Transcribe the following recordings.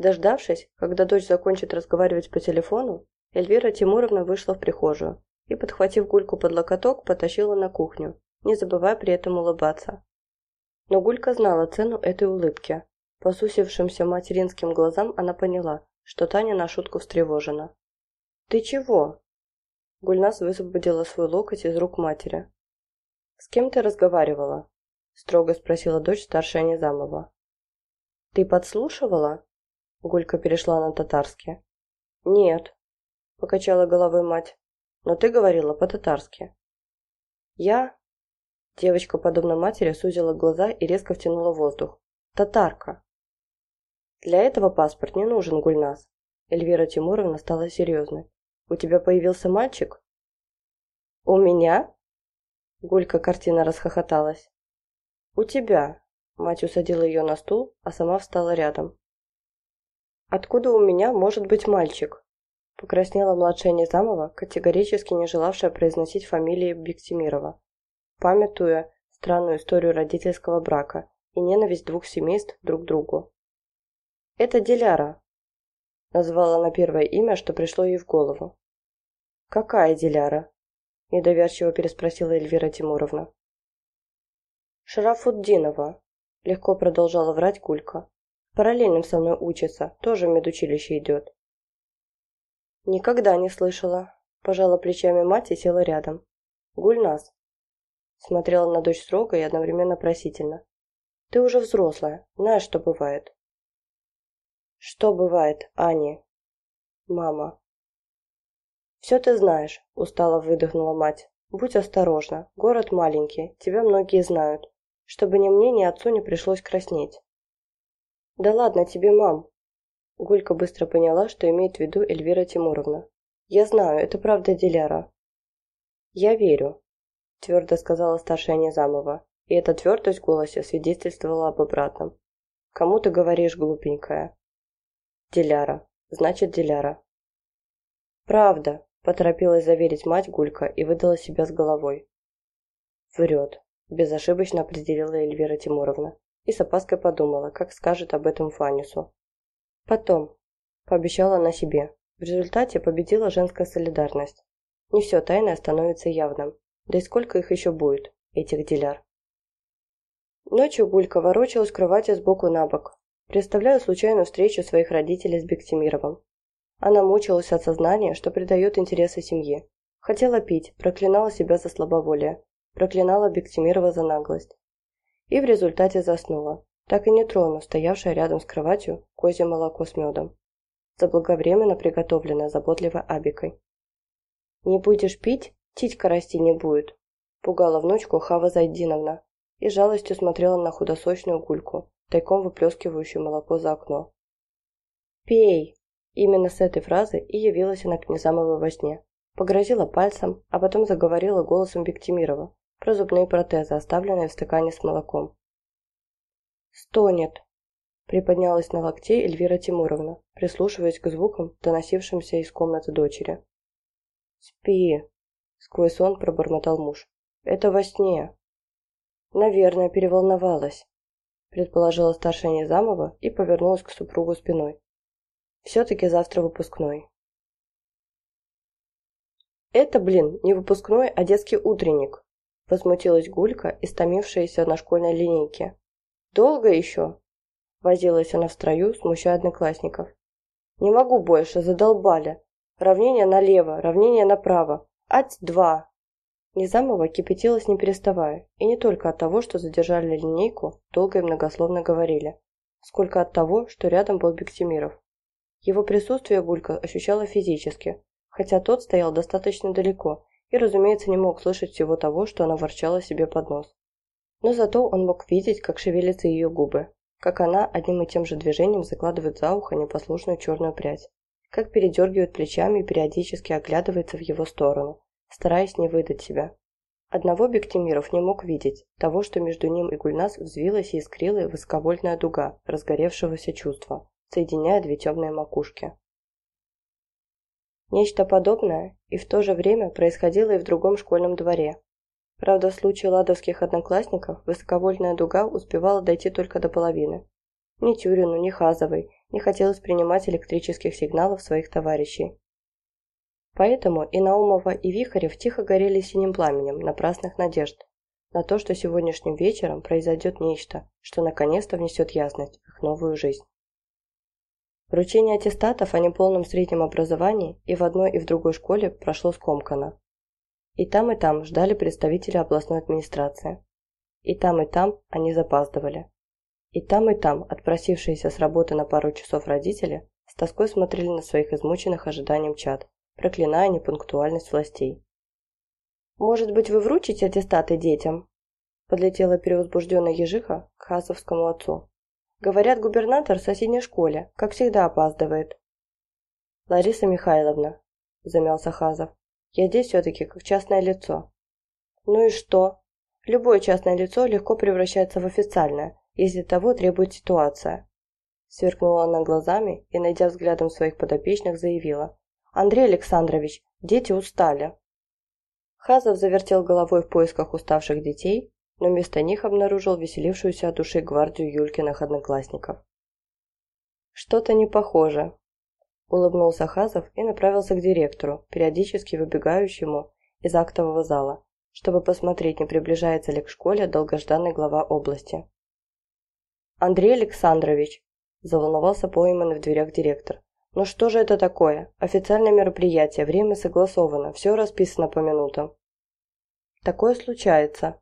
Дождавшись, когда дочь закончит разговаривать по телефону, Эльвира Тимуровна вышла в прихожую и, подхватив Гульку под локоток, потащила на кухню, не забывая при этом улыбаться. Но Гулька знала цену этой улыбки. По сусившимся материнским глазам она поняла, что Таня на шутку встревожена. «Ты чего?» Гульнас высвободила свой локоть из рук матери. «С кем ты разговаривала?» строго спросила дочь старшая Низамова. «Ты подслушивала?» Гулька перешла на татарский. «Нет», — покачала головой мать, — «но ты говорила по-татарски». «Я?» Девочка, подобно матери, сузила глаза и резко втянула воздух. «Татарка!» «Для этого паспорт не нужен, Гульнас». Эльвира Тимуровна стала серьезной. «У тебя появился мальчик?» «У меня?» Гулька картина расхохоталась. «У тебя!» Мать усадила ее на стул, а сама встала рядом. «Откуда у меня может быть мальчик?» Покраснела младшая Низамова, категорически не желавшая произносить фамилии Бектимирова, памятуя странную историю родительского брака и ненависть двух семейств друг к другу. «Это Диляра», — назвала она первое имя, что пришло ей в голову. «Какая Диляра?» – недоверчиво переспросила Эльвира Тимуровна. «Шарафуддинова», – легко продолжала врать Гулька. «Параллельным со мной учится, тоже в медучилище идет». «Никогда не слышала», – пожала плечами мать и села рядом. «Гульнас». Смотрела на дочь строго и одновременно просительно. «Ты уже взрослая, знаешь, что бывает». «Что бывает, Ани?» «Мама». «Все ты знаешь», – устало выдохнула мать. «Будь осторожна, город маленький, тебя многие знают чтобы ни мне, ни отцу не пришлось краснеть. «Да ладно тебе, мам!» Гулька быстро поняла, что имеет в виду Эльвира Тимуровна. «Я знаю, это правда Диляра». «Я верю», – твердо сказала старшая Незамова, и эта твердость в голосе свидетельствовала об обратном. «Кому ты говоришь, глупенькая?» «Диляра. Значит, Диляра». «Правда», – поторопилась заверить мать Гулька и выдала себя с головой. «Врет безошибочно определила Эльвира Тимуровна и с опаской подумала, как скажет об этом Фанису. Потом, пообещала она себе, в результате победила женская солидарность. Не все тайное становится явным, да и сколько их еще будет, этих деляр. Ночью Гулька ворочалась в кровати сбоку на бок, представляя случайную встречу своих родителей с Бектимировым. Она мучилась от сознания, что придает интересы семье. Хотела пить, проклинала себя за слабоволие, проклинала Бектимирова за наглость. И в результате заснула, так и не тронув стоявшее рядом с кроватью козье молоко с медом, заблаговременно приготовленное заботливо Абикой. «Не будешь пить, титька расти не будет», – пугала внучку Хава Зайдиновна и жалостью смотрела на худосочную гульку, тайком выплескивающую молоко за окно. «Пей!» Именно с этой фразы и явилась она к Незамовой во сне. Погрозила пальцем, а потом заговорила голосом Бектимирова, про зубные протезы, оставленные в стакане с молоком. «Стонет!» – приподнялась на локте Эльвира Тимуровна, прислушиваясь к звукам, доносившимся из комнаты дочери. «Спи!» – сквозь сон пробормотал муж. «Это во сне!» «Наверное, переволновалась», – предположила старшая Незамова и повернулась к супругу спиной. «Все-таки завтра выпускной». «Это, блин, не выпускной, а детский утренник», Возмутилась Гулька, истомившаяся на школьной линейке. «Долго еще?» Возилась она в строю, смущая одноклассников. «Не могу больше, задолбали. Равнение налево, равнение направо. Ать-два!» Низамова кипятилась не переставая, и не только от того, что задержали линейку, долго и многословно говорили, сколько от того, что рядом был Бектимиров. Его присутствие Гулька ощущала физически, хотя тот стоял достаточно далеко и, разумеется, не мог слышать всего того, что она ворчала себе под нос. Но зато он мог видеть, как шевелятся ее губы, как она одним и тем же движением закладывает за ухо непослушную черную прядь, как передергивает плечами и периодически оглядывается в его сторону, стараясь не выдать себя. Одного Бектимиров не мог видеть, того, что между ним и Гульнас взвилась и искрила высоковольтная дуга разгоревшегося чувства, соединяя две темные макушки. Нечто подобное и в то же время происходило и в другом школьном дворе. Правда, в случае ладовских одноклассников высоковольтная дуга успевала дойти только до половины. Ни Тюрину, ни Хазовой, не хотелось принимать электрических сигналов своих товарищей. Поэтому и Наумова, и Вихарев тихо горели синим пламенем напрасных надежд на то, что сегодняшним вечером произойдет нечто, что наконец-то внесет ясность в их новую жизнь. Вручение аттестатов о неполном среднем образовании и в одной, и в другой школе прошло скомканно. И там, и там ждали представители областной администрации. И там, и там они запаздывали. И там, и там отпросившиеся с работы на пару часов родители с тоской смотрели на своих измученных ожиданием чад, проклиная непунктуальность властей. «Может быть, вы вручите аттестаты детям?» Подлетела перевозбужденная ежиха к хасовскому отцу. «Говорят, губернатор в соседней школе, как всегда опаздывает». «Лариса Михайловна», – замялся Хазов, – «я здесь все-таки как частное лицо». «Ну и что? Любое частное лицо легко превращается в официальное, если того требует ситуация». Сверкнула она глазами и, найдя взглядом своих подопечных, заявила. «Андрей Александрович, дети устали». Хазов завертел головой в поисках уставших детей, но вместо них обнаружил веселившуюся от души гвардию Юлькиных одноклассников. «Что-то не похоже», – улыбнулся Хазов и направился к директору, периодически выбегающему из актового зала, чтобы посмотреть, не приближается ли к школе долгожданный глава области. «Андрей Александрович», – заволновался пойманный в дверях директор. «Ну что же это такое? Официальное мероприятие, время согласовано, все расписано по минутам». «Такое случается»,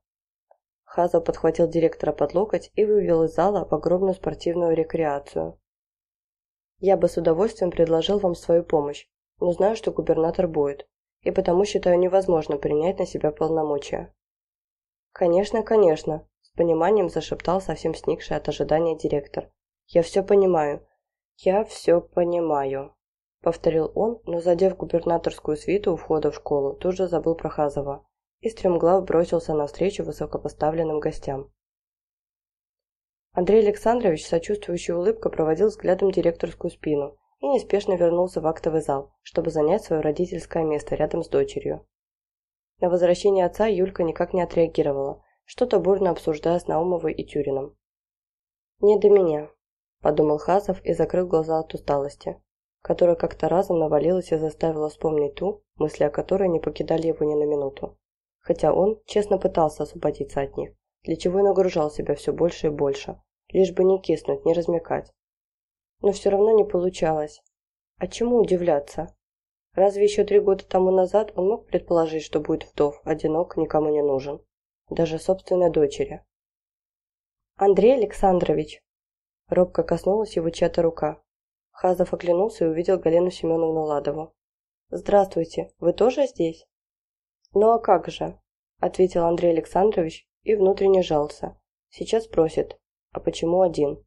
Хаза подхватил директора под локоть и вывел из зала в огромную спортивную рекреацию. «Я бы с удовольствием предложил вам свою помощь, но знаю, что губернатор будет, и потому считаю невозможно принять на себя полномочия». «Конечно, конечно», – с пониманием зашептал совсем сникший от ожидания директор. «Я все понимаю. Я все понимаю», – повторил он, но, задев губернаторскую свиту у входа в школу, тут же забыл про Хазова и стремглав бросился навстречу высокопоставленным гостям. Андрей Александрович сочувствующей улыбкой проводил взглядом директорскую спину и неспешно вернулся в актовый зал, чтобы занять свое родительское место рядом с дочерью. На возвращение отца Юлька никак не отреагировала, что-то бурно обсуждая с Наумовой и Тюрином. «Не до меня», – подумал Хазов и закрыл глаза от усталости, которая как-то разом навалилась и заставила вспомнить ту, мысли о которой не покидали его ни на минуту хотя он честно пытался освободиться от них, для чего и нагружал себя все больше и больше, лишь бы не киснуть, не размекать. Но все равно не получалось. А чему удивляться? Разве еще три года тому назад он мог предположить, что будет вдов, одинок, никому не нужен? Даже собственной дочери. «Андрей Александрович!» Робко коснулась его чья-то рука. Хазов оглянулся и увидел Галину Семеновну Ладову. «Здравствуйте, вы тоже здесь?» «Ну а как же?» – ответил Андрей Александрович и внутренне жался. «Сейчас спросит, а почему один?»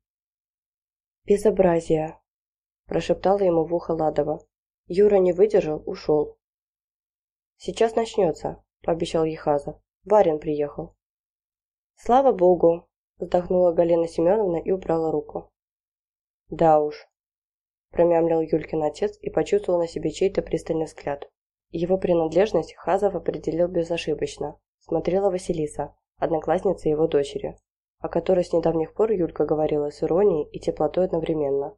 «Безобразие!» – прошептала ему в ухо Ладова. Юра не выдержал, ушел. «Сейчас начнется», – пообещал Ехазов. «Барин приехал». «Слава богу!» – вздохнула Галина Семеновна и убрала руку. «Да уж», – промямлил Юлькин отец и почувствовал на себе чей-то пристальный взгляд. Его принадлежность Хазов определил безошибочно. Смотрела Василиса, одноклассница его дочери, о которой с недавних пор Юлька говорила с иронией и теплотой одновременно.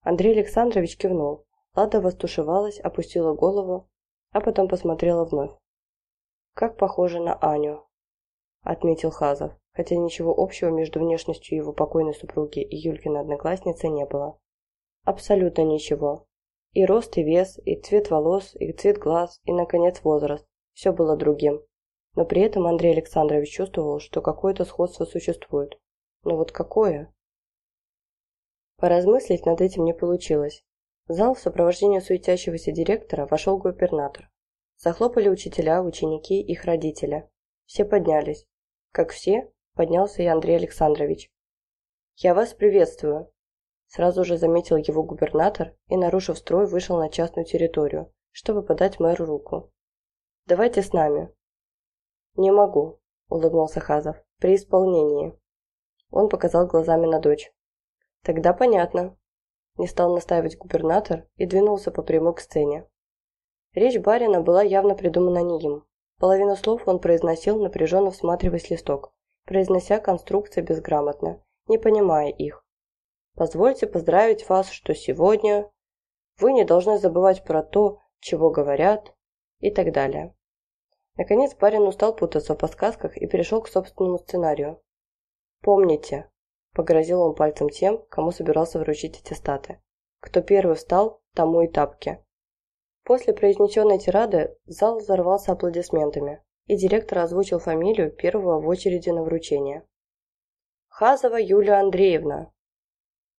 Андрей Александрович кивнул. Лада востушевалась, опустила голову, а потом посмотрела вновь. «Как похоже на Аню», — отметил Хазов, хотя ничего общего между внешностью его покойной супруги и Юлькиной одноклассницы не было. Абсолютно ничего. И рост, и вес, и цвет волос, и цвет глаз, и, наконец, возраст. Все было другим. Но при этом Андрей Александрович чувствовал, что какое-то сходство существует. Но вот какое? Поразмыслить над этим не получилось. В зал в сопровождении суетящегося директора вошел губернатор. Захлопали учителя, ученики, их родители. Все поднялись. Как все, поднялся и Андрей Александрович. «Я вас приветствую», Сразу же заметил его губернатор и, нарушив строй, вышел на частную территорию, чтобы подать мэру руку. «Давайте с нами». «Не могу», – улыбнулся Хазов, – «при исполнении». Он показал глазами на дочь. «Тогда понятно». Не стал настаивать губернатор и двинулся по прямой к сцене. Речь барина была явно придумана не им. Половину слов он произносил, напряженно всматриваясь листок, произнося конструкции безграмотно, не понимая их, Позвольте поздравить вас, что сегодня вы не должны забывать про то, чего говорят и так далее. Наконец парень устал путаться в подсказках и перешел к собственному сценарию. «Помните», – погрозил он пальцем тем, кому собирался вручить аттестаты, «кто первый встал, тому и тапки». После произнесенной тирады зал взорвался аплодисментами, и директор озвучил фамилию первого в очереди на вручение. «Хазова Юлия Андреевна!»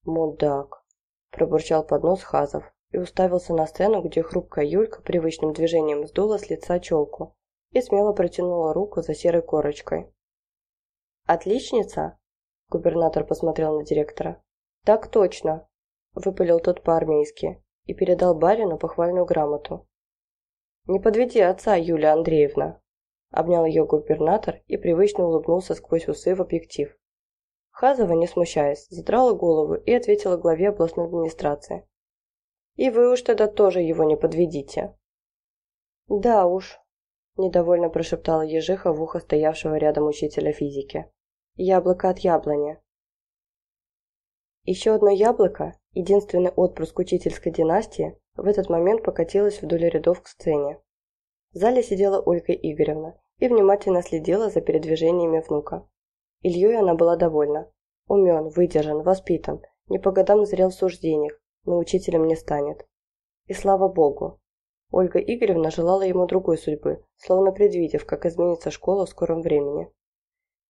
«Мудак!» – пробурчал под нос Хазов и уставился на сцену, где хрупкая Юлька привычным движением сдула с лица челку и смело протянула руку за серой корочкой. «Отличница?» – губернатор посмотрел на директора. «Так точно!» – выпалил тот по-армейски и передал барину похвальную грамоту. «Не подведи отца, Юлия Андреевна!» – обнял ее губернатор и привычно улыбнулся сквозь усы в объектив. Хазова, не смущаясь, задрала голову и ответила главе областной администрации. «И вы уж тогда тоже его не подведите». «Да уж», Недовольно прошептала ежиха в ухо стоявшего рядом учителя физики. «Яблоко от яблони». Еще одно яблоко, единственный отпрыск учительской династии, в этот момент покатилось вдоль рядов к сцене. В зале сидела Ольга Игоревна и внимательно следила за передвижениями внука. Ильей она была довольна. Умен, выдержан, воспитан, не по годам зрел в суждениях, но учителем не станет. И слава богу, Ольга Игоревна желала ему другой судьбы, словно предвидев, как изменится школа в скором времени.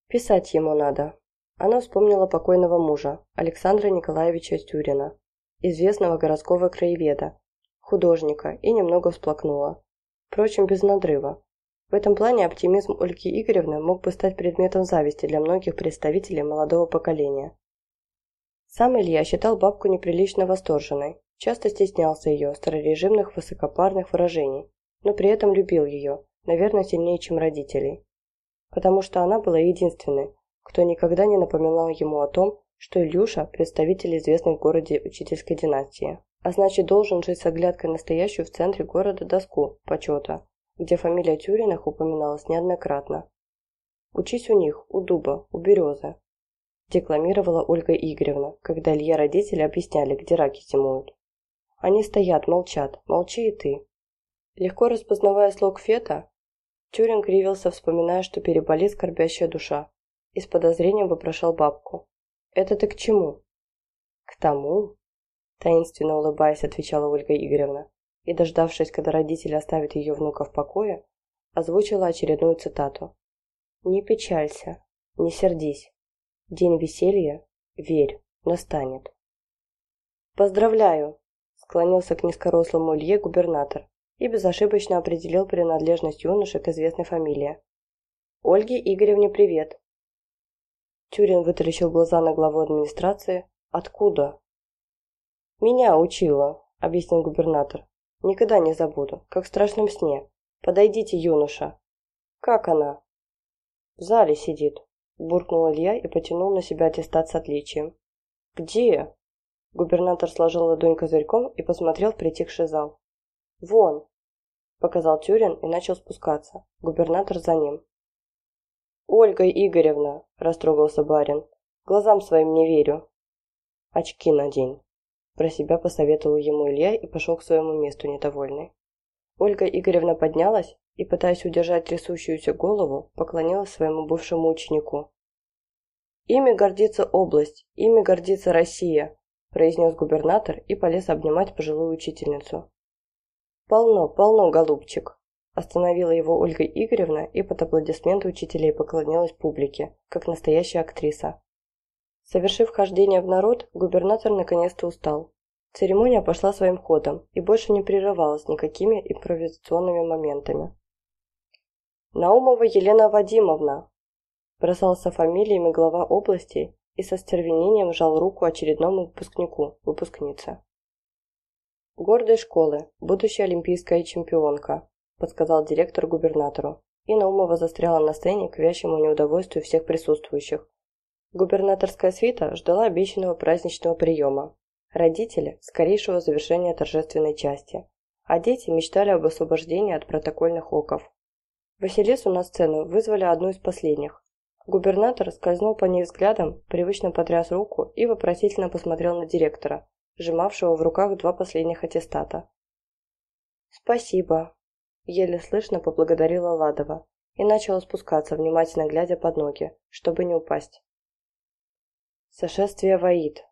Писать ему надо. Она вспомнила покойного мужа, Александра Николаевича Тюрина, известного городского краеведа, художника, и немного всплакнула. Впрочем, без надрыва. В этом плане оптимизм Ольги Игоревны мог бы стать предметом зависти для многих представителей молодого поколения. Сам Илья считал бабку неприлично восторженной, Часто стеснялся ее старорежимных высокопарных выражений, но при этом любил ее, наверное, сильнее, чем родителей. Потому что она была единственной, кто никогда не напоминал ему о том, что Илюша – представитель известной в городе учительской династии, а значит должен жить с оглядкой настоящую в центре города доску почета, где фамилия Тюриных упоминалась неоднократно. «Учись у них, у дуба, у березы», – декламировала Ольга Игоревна, когда Илья родители объясняли, где раки зимуют. Они стоят, молчат. Молчи и ты. Легко распознавая слог Фета, Тюрин кривился, вспоминая, что переболит скорбящая душа, и с подозрением вопрошал бабку. «Это ты к чему?» «К тому», – таинственно улыбаясь, отвечала Ольга Игоревна, и, дождавшись, когда родители оставят ее внука в покое, озвучила очередную цитату. «Не печалься, не сердись. День веселья, верь, настанет». «Поздравляю!» склонился к низкорослому Илье губернатор и безошибочно определил принадлежность юноши к известной фамилии. «Ольге Игоревне привет!» Тюрин вытаращил глаза на главу администрации. «Откуда?» «Меня учила», — объяснил губернатор. «Никогда не забуду, как в страшном сне. Подойдите, юноша». «Как она?» «В зале сидит», — буркнул Илья и потянул на себя аттестат с отличием. «Где?» Губернатор сложил ладонь козырьком и посмотрел в притихший зал. «Вон!» – показал Тюрин и начал спускаться. Губернатор за ним. «Ольга Игоревна!» – растрогался барин. «Глазам своим не верю». «Очки надень!» – про себя посоветовал ему Илья и пошел к своему месту недовольный. Ольга Игоревна поднялась и, пытаясь удержать трясущуюся голову, поклонилась своему бывшему ученику. «Ими гордится область, ими гордится Россия!» произнес губернатор и полез обнимать пожилую учительницу. «Полно, полно, голубчик!» Остановила его Ольга Игоревна и под аплодисменты учителей поклонилась публике, как настоящая актриса. Совершив хождение в народ, губернатор наконец-то устал. Церемония пошла своим ходом и больше не прерывалась никакими импровизационными моментами. «Наумова Елена Вадимовна!» бросался фамилиями глава области и со стервенением сжал руку очередному выпускнику, выпускнице. «Гордой школы, будущая олимпийская чемпионка», подсказал директор губернатору, и Наумова застряла на сцене к вящему неудовольствию всех присутствующих. Губернаторская свита ждала обещанного праздничного приема. Родители – скорейшего завершения торжественной части, а дети мечтали об освобождении от протокольных оков. Василису на сцену вызвали одну из последних, Губернатор скользнул по ней взглядом, привычно потряс руку и вопросительно посмотрел на директора, сжимавшего в руках два последних аттестата. «Спасибо», – еле слышно поблагодарила Ладова и начала спускаться, внимательно глядя под ноги, чтобы не упасть. «Сошествие воит»,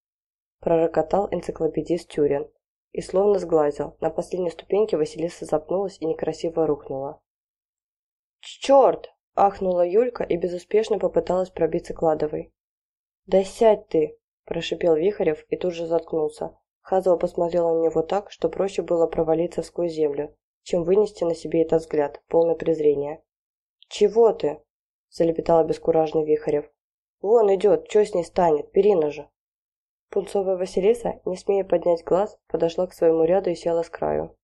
– пророкотал энциклопедист Тюрин и словно сглазил. На последней ступеньке Василиса запнулась и некрасиво рухнула. «Черт!» – ахнула Юлька и безуспешно попыталась пробиться к Ладовой. «Да сядь ты!» – прошипел Вихарев и тут же заткнулся. Хазова посмотрела на него так, что проще было провалиться сквозь землю, чем вынести на себе этот взгляд, полный презрения. «Чего ты?» – залепетал обескураженный Вихарев. «Вон идет, что с ней станет, перина же!» Пунцовая Василиса, не смея поднять глаз, подошла к своему ряду и села с краю.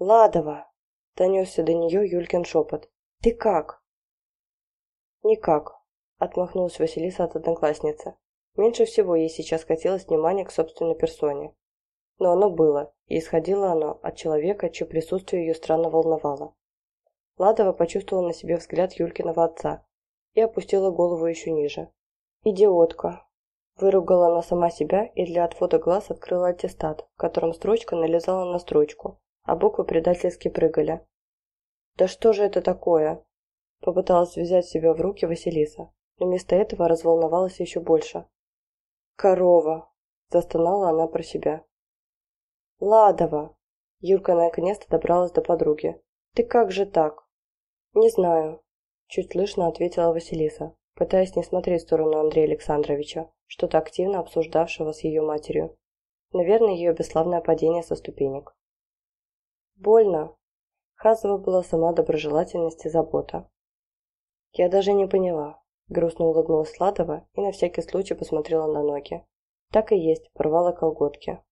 «Ладова!» Донесся до нее Юлькин шепот. «Ты как?» «Никак», — отмахнулась Василиса от одноклассницы. Меньше всего ей сейчас хотелось внимания к собственной персоне. Но оно было, и исходило оно от человека, чье присутствие ее странно волновало. Ладова почувствовала на себе взгляд Юлькиного отца и опустила голову еще ниже. «Идиотка!» Выругала она сама себя и для отвода глаз открыла аттестат, в котором строчка налезала на строчку, а буквы предательски прыгали. «Да что же это такое?» Попыталась взять себя в руки Василиса, но вместо этого разволновалась еще больше. «Корова!» – застонала она про себя. «Ладова!» Юрка наконец-то добралась до подруги. «Ты как же так?» «Не знаю», – чуть слышно ответила Василиса, пытаясь не смотреть в сторону Андрея Александровича, что-то активно обсуждавшего с ее матерью. Наверное, ее бесславное падение со ступенек. Больно. Хазова была сама доброжелательность и забота. Я даже не поняла. Грустно улыбнулась Сладова и на всякий случай посмотрела на ноги. Так и есть, порвала колготки.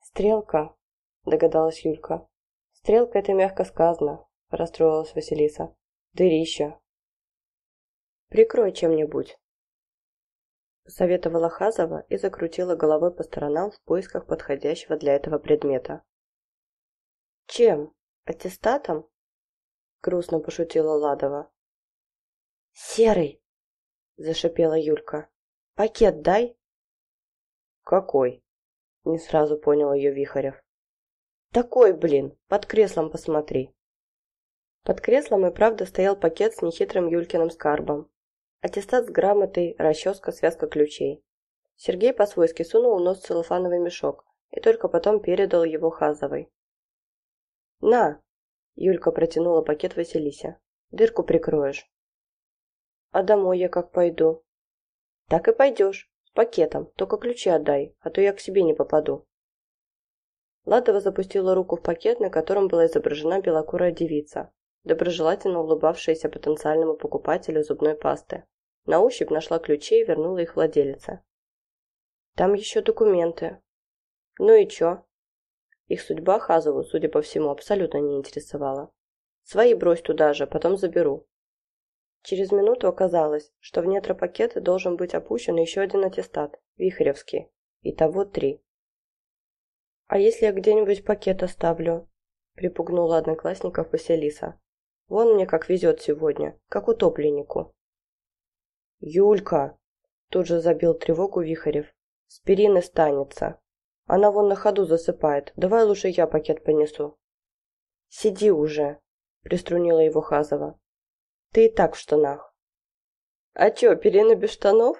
«Стрелка», — догадалась Юлька. «Стрелка — это мягко сказано», — расстроилась Василиса. «Дырища». «Прикрой чем-нибудь», — посоветовала Хазова и закрутила головой по сторонам в поисках подходящего для этого предмета. «Чем? Аттестатом?» Грустно пошутила Ладова. «Серый!» – зашипела Юлька. «Пакет дай!» «Какой?» – не сразу понял ее Вихарев. «Такой, блин! Под креслом посмотри!» Под креслом и правда стоял пакет с нехитрым Юлькиным скарбом. Аттестат с грамотой, расческа, связка ключей. Сергей по-свойски сунул в нос целлофановый мешок и только потом передал его Хазовой. «На!» – Юлька протянула пакет Василисе. «Дырку прикроешь». «А домой я как пойду?» «Так и пойдешь. С пакетом. Только ключи отдай, а то я к себе не попаду». Ладова запустила руку в пакет, на котором была изображена белокурая девица, доброжелательно улыбавшаяся потенциальному покупателю зубной пасты. На ощупь нашла ключи и вернула их владелице. «Там еще документы». «Ну и чё?» Их судьба Хазову, судя по всему, абсолютно не интересовала. «Свои брось туда же, потом заберу». Через минуту оказалось, что в недра пакета должен быть опущен еще один аттестат, Вихревский. Итого три. «А если я где-нибудь пакет оставлю?» – припугнула одноклассников Василиса. «Вон мне как везет сегодня, как утопленнику». «Юлька!» – тут же забил тревогу Вихарев. «С перины станется». Она вон на ходу засыпает. Давай лучше я пакет понесу. Сиди уже, приструнила его Хазова. Ты и так в штанах. А чё, перина без штанов?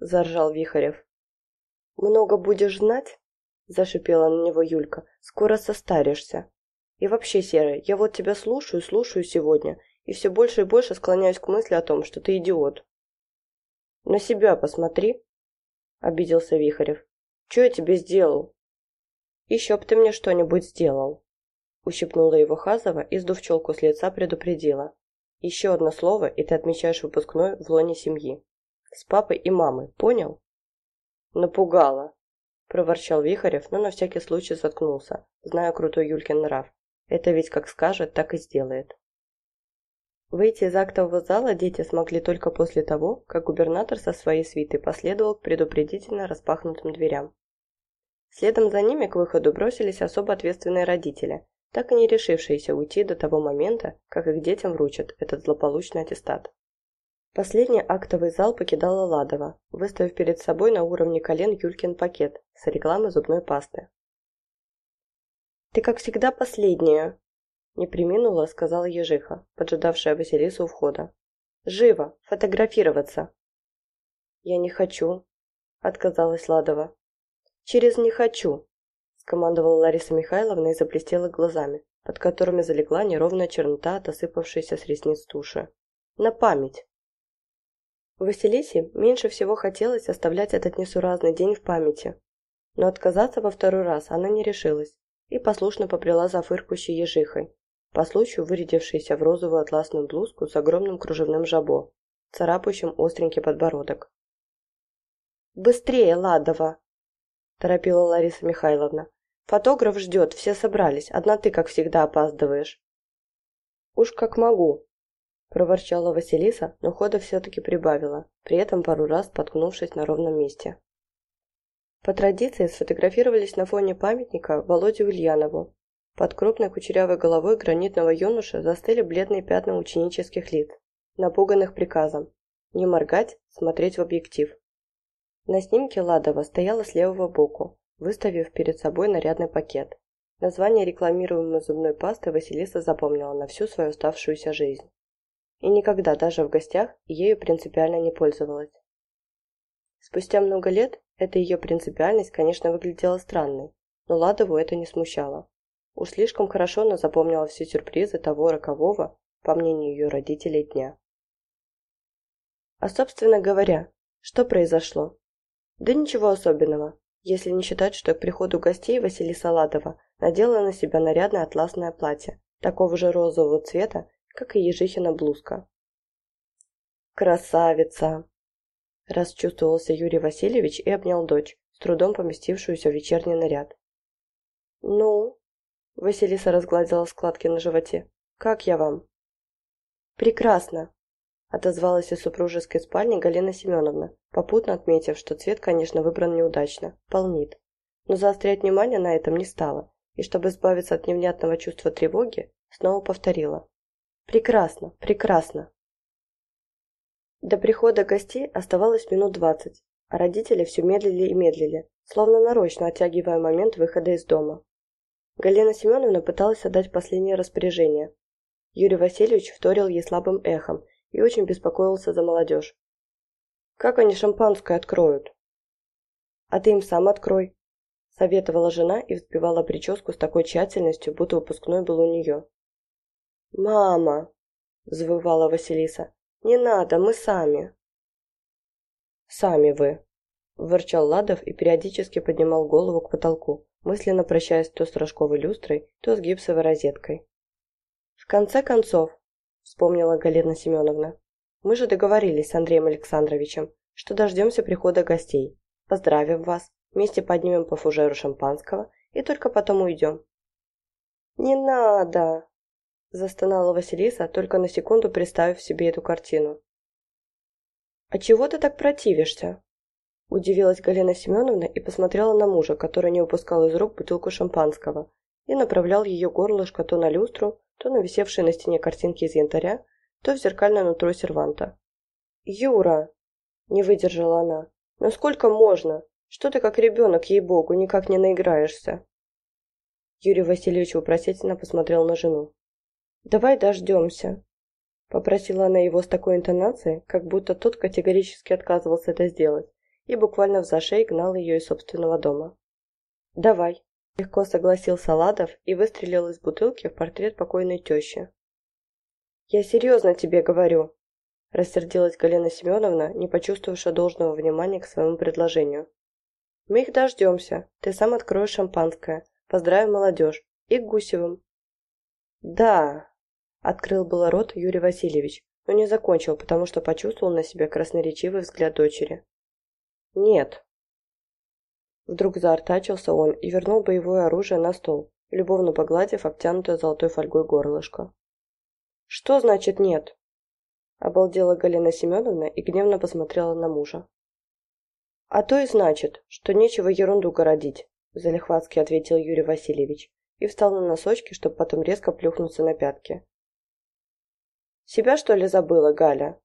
Заржал Вихарев. Много будешь знать? Зашипела на него Юлька. Скоро состаришься. И вообще, Серый, я вот тебя слушаю, слушаю сегодня, и все больше и больше склоняюсь к мысли о том, что ты идиот. На себя посмотри, обиделся Вихарев. Что я тебе сделал?» «Еще б ты мне что-нибудь сделал!» Ущипнула его Хазова и, сдув челку с лица, предупредила. «Еще одно слово, и ты отмечаешь выпускной в лоне семьи. С папой и мамой, понял?» «Напугала!» – проворчал Вихарев, но на всякий случай заткнулся, зная крутой Юлькин нрав. Это ведь как скажет, так и сделает. Выйти из актового зала дети смогли только после того, как губернатор со своей свитой последовал к предупредительно распахнутым дверям. Следом за ними к выходу бросились особо ответственные родители, так и не решившиеся уйти до того момента, как их детям вручат этот злополучный аттестат. Последний актовый зал покидала Ладова, выставив перед собой на уровне колен Юлькин пакет с рекламой зубной пасты. «Ты, как всегда, последняя!» Не приминула, сказала ежиха, поджидавшая Василису у входа. «Живо! Фотографироваться!» «Я не хочу!» Отказалась Ладова. «Через не хочу!» Скомандовала Лариса Михайловна и заблестела глазами, под которыми залегла неровная чернота от осыпавшейся с ресниц туши. «На память!» Василисе меньше всего хотелось оставлять этот несуразный день в памяти. Но отказаться во второй раз она не решилась и послушно поприла за фыркающей ежихой, по случаю вырядившейся в розовую атласную блузку с огромным кружевным жабо, царапающим остренький подбородок. «Быстрее, Ладова!» – торопила Лариса Михайловна. «Фотограф ждет, все собрались, одна ты, как всегда, опаздываешь». «Уж как могу», проворчала Василиса, но хода все-таки прибавила, при этом пару раз споткнувшись на ровном месте. По традиции сфотографировались на фоне памятника Володе Ульянову. Под крупной кучерявой головой гранитного юноши застыли бледные пятна ученических лиц, напуганных приказом не моргать, смотреть в объектив. На снимке Ладова стояла с левого боку, выставив перед собой нарядный пакет. Название рекламируемой зубной пасты Василиса запомнила на всю свою оставшуюся жизнь и никогда даже в гостях ею принципиально не пользовалась. Спустя много лет эта ее принципиальность, конечно, выглядела странной, но Ладову это не смущало. Уж слишком хорошо она запомнила все сюрпризы того рокового, по мнению ее родителей, дня. А собственно говоря, что произошло? Да ничего особенного, если не считать, что к приходу гостей Василиса Ладова надела на себя нарядное атласное платье, такого же розового цвета, как и ежихина блузка. «Красавица!» Расчувствовался Юрий Васильевич и обнял дочь, с трудом поместившуюся в вечерний наряд. «Ну?» – Василиса разгладила складки на животе. «Как я вам?» «Прекрасно!» – отозвалась из супружеской спальни Галина Семеновна, попутно отметив, что цвет, конечно, выбран неудачно, полнит. Но заострять внимание на этом не стала, и чтобы избавиться от невнятного чувства тревоги, снова повторила. Прекрасно, прекрасно. До прихода гостей оставалось минут двадцать, а родители все медлили и медлили, словно нарочно оттягивая момент выхода из дома. Галина Семеновна пыталась отдать последнее распоряжение. Юрий Васильевич вторил ей слабым эхом и очень беспокоился за молодежь. «Как они шампанское откроют?» «А ты им сам открой», — советовала жена и взбивала прическу с такой тщательностью, будто выпускной был у нее. «Мама!» – взвывала Василиса. «Не надо, мы сами!» «Сами вы!» – ворчал Ладов и периодически поднимал голову к потолку, мысленно прощаясь то с рожковой люстрой, то с гипсовой розеткой. «В конце концов», – вспомнила Галина Семеновна, – «мы же договорились с Андреем Александровичем, что дождемся прихода гостей, поздравим вас, вместе поднимем по фужеру шампанского и только потом уйдем». «Не надо!» Застонала Василиса, только на секунду представив себе эту картину. «А чего ты так противишься?» Удивилась Галина Семеновна и посмотрела на мужа, который не выпускал из рук бутылку шампанского и направлял ее горлышко то на люстру, то на висевшие на стене картинки из янтаря, то в зеркальное нутро серванта. «Юра!» – не выдержала она. «Ну сколько можно? Что ты как ребенок, ей-богу, никак не наиграешься?» Юрий Васильевич вопросительно посмотрел на жену. «Давай дождемся», — попросила она его с такой интонацией, как будто тот категорически отказывался это сделать и буквально в зашей гнал ее из собственного дома. «Давай», — легко согласился Ладов и выстрелил из бутылки в портрет покойной тещи. «Я серьезно тебе говорю», — рассердилась Галина Семеновна, не почувствовавшая должного внимания к своему предложению. «Мы их дождемся, ты сам откроешь шампанское, поздравим молодежь и к Гусевым». «Да», Открыл было рот Юрий Васильевич, но не закончил, потому что почувствовал на себе красноречивый взгляд дочери. «Нет». Вдруг заортачился он и вернул боевое оружие на стол, любовно погладив обтянутое золотой фольгой горлышко. «Что значит нет?» Обалдела Галина Семеновна и гневно посмотрела на мужа. «А то и значит, что нечего ерунду городить», залихватски ответил Юрий Васильевич и встал на носочки, чтобы потом резко плюхнуться на пятки. Себя, что ли, забыла, Галя?»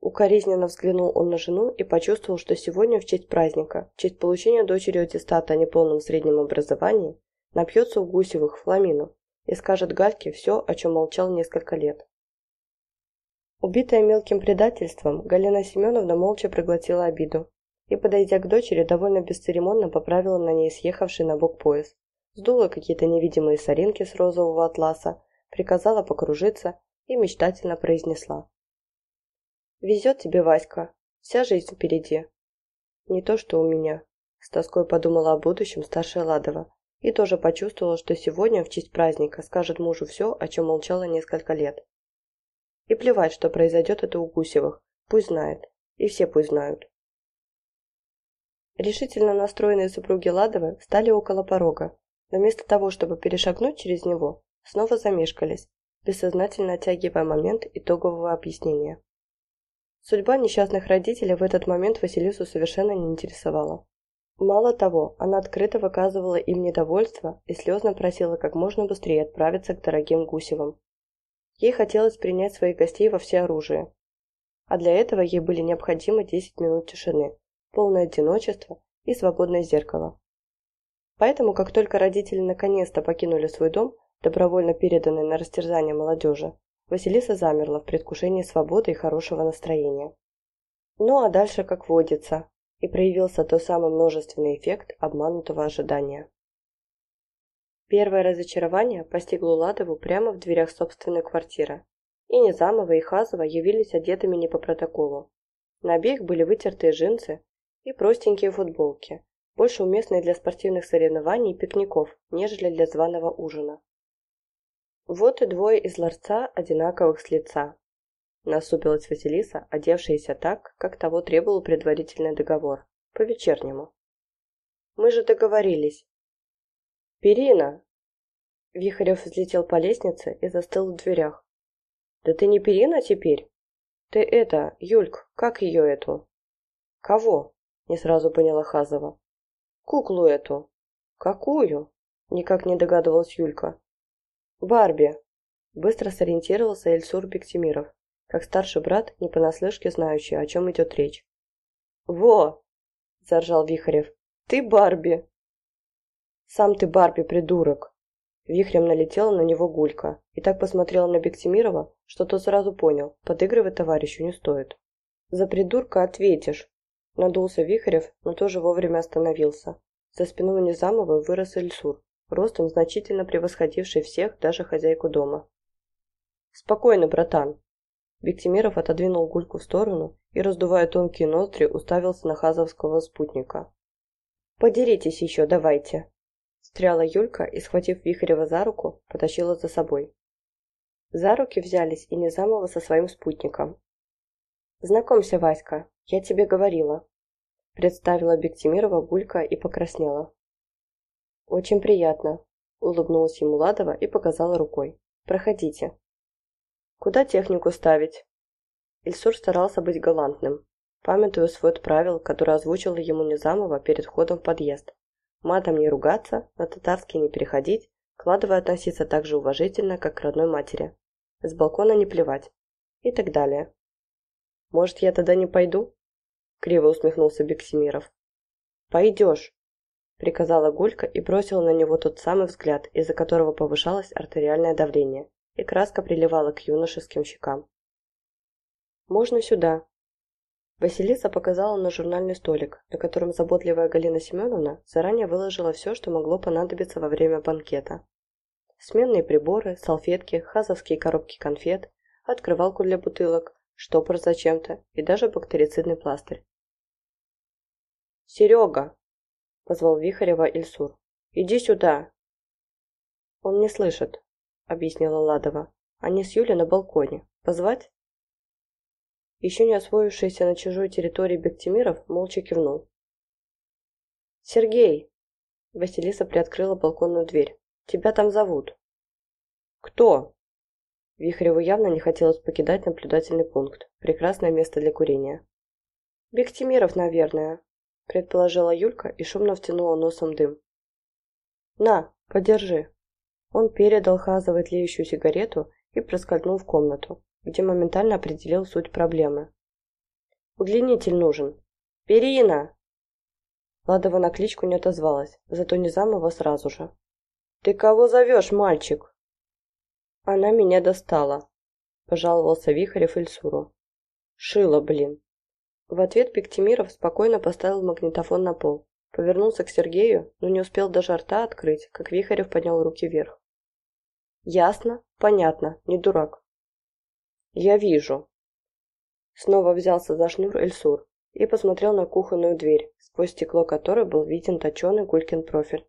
Укоризненно взглянул он на жену и почувствовал, что сегодня в честь праздника, в честь получения дочерью аттестата о неполном среднем образовании, напьется у Гусевых фламину и скажет Гальке все, о чем молчал несколько лет. Убитая мелким предательством, Галина Семеновна молча проглотила обиду и, подойдя к дочери, довольно бесцеремонно поправила на ней съехавший на бок пояс, сдула какие-то невидимые соринки с розового атласа, приказала покружиться и мечтательно произнесла. «Везет тебе, Васька, вся жизнь впереди». «Не то, что у меня», — с тоской подумала о будущем старшая Ладова и тоже почувствовала, что сегодня в честь праздника скажет мужу все, о чем молчала несколько лет. И плевать, что произойдет это у Гусевых. Пусть знает. И все пусть знают. Решительно настроенные супруги Ладовы стали около порога, но вместо того, чтобы перешагнуть через него, снова замешкались, бессознательно оттягивая момент итогового объяснения. Судьба несчастных родителей в этот момент Василису совершенно не интересовала. Мало того, она открыто выказывала им недовольство и слезно просила как можно быстрее отправиться к дорогим Гусевым. Ей хотелось принять своих гостей во всеоружие. А для этого ей были необходимы 10 минут тишины, полное одиночество и свободное зеркало. Поэтому, как только родители наконец-то покинули свой дом, добровольно переданный на растерзание молодежи, Василиса замерла в предвкушении свободы и хорошего настроения. Ну а дальше, как водится, и проявился тот самый множественный эффект обманутого ожидания. Первое разочарование постигло Ладову прямо в дверях собственной квартиры. И Низамова, и Хазова явились одетыми не по протоколу. На обеих были вытертые джинсы и простенькие футболки, больше уместные для спортивных соревнований и пикников, нежели для званого ужина. Вот и двое из ларца одинаковых с лица. Насупилась Василиса, одевшаяся так, как того требовал предварительный договор, по-вечернему. «Мы же договорились», «Перина!» Вихарев взлетел по лестнице и застыл в дверях. «Да ты не Перина теперь? Ты это, Юльк, как ее эту?» «Кого?» – не сразу поняла Хазова. «Куклу эту». «Какую?» – никак не догадывалась Юлька. «Барби!» – быстро сориентировался Эльсур Бектимиров, как старший брат, не понаслышке знающий, о чем идет речь. «Во!» – заржал Вихарев. «Ты Барби!» «Сам ты Барби, придурок!» Вихрем налетела на него гулька и так посмотрела на Бектимирова, что тот сразу понял, подыгрывать товарищу не стоит. «За придурка ответишь!» Надулся Вихрев, но тоже вовремя остановился. За спиной Низамова вырос Эльсур, ростом значительно превосходивший всех, даже хозяйку дома. «Спокойно, братан!» Бектимиров отодвинул гульку в сторону и, раздувая тонкие ноздри, уставился на хазовского спутника. «Подеритесь еще, давайте!» Встряла Юлька и, схватив Вихарева за руку, потащила за собой. За руки взялись и Незамова со своим спутником. «Знакомься, Васька, я тебе говорила», — представила Бектимирова Гулька и покраснела. «Очень приятно», — улыбнулась ему Ладова и показала рукой. «Проходите». «Куда технику ставить?» Ильсур старался быть галантным, памятуя свод правил, который озвучила ему Незамова перед входом в подъезд матом не ругаться, на татарский не переходить, к относиться так же уважительно, как к родной матери. С балкона не плевать. И так далее. «Может, я тогда не пойду?» Криво усмехнулся Бексимиров. «Пойдешь!» Приказала Гулька и бросила на него тот самый взгляд, из-за которого повышалось артериальное давление, и краска приливала к юношеским щекам. «Можно сюда», Василиса показала на журнальный столик, на котором заботливая Галина Семеновна заранее выложила все, что могло понадобиться во время банкета. Сменные приборы, салфетки, хазовские коробки конфет, открывалку для бутылок, штопор зачем-то и даже бактерицидный пластырь. «Серега!» – позвал Вихарева Ильсур. «Иди сюда!» «Он не слышит», – объяснила Ладова. «Они с Юлей на балконе. Позвать?» Еще не освоившийся на чужой территории Бектимиров молча кивнул. «Сергей!» Василиса приоткрыла балконную дверь. «Тебя там зовут». «Кто?» Вихреву явно не хотелось покидать наблюдательный пункт. Прекрасное место для курения. «Бектимиров, наверное», – предположила Юлька и шумно втянула носом дым. «На, подержи». Он передал Хазовой тлеющую сигарету и проскользнул в комнату где моментально определил суть проблемы. Удлинитель нужен. Перина!» Ладова на кличку не отозвалась, зато Низамова сразу же. «Ты кого зовешь, мальчик?» «Она меня достала», – пожаловался Вихарев Ильсуру. «Шила, блин». В ответ Пектимиров спокойно поставил магнитофон на пол, повернулся к Сергею, но не успел даже рта открыть, как Вихарев поднял руки вверх. «Ясно, понятно, не дурак». «Я вижу». Снова взялся за шнур Эльсур и посмотрел на кухонную дверь, сквозь стекло которой был виден точеный Гулькин профиль.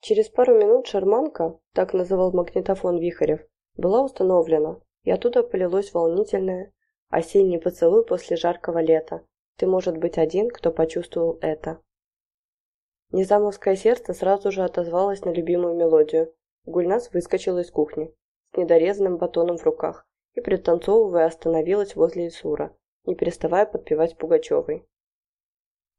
Через пару минут шарманка, так называл магнитофон Вихарев, была установлена, и оттуда полилось волнительное «Осенний поцелуй после жаркого лета. Ты, может быть, один, кто почувствовал это». Незамовское сердце сразу же отозвалось на любимую мелодию. Гульнас выскочила из кухни с недорезанным батоном в руках и, пританцовывая, остановилась возле Исура, не переставая подпевать Пугачевой.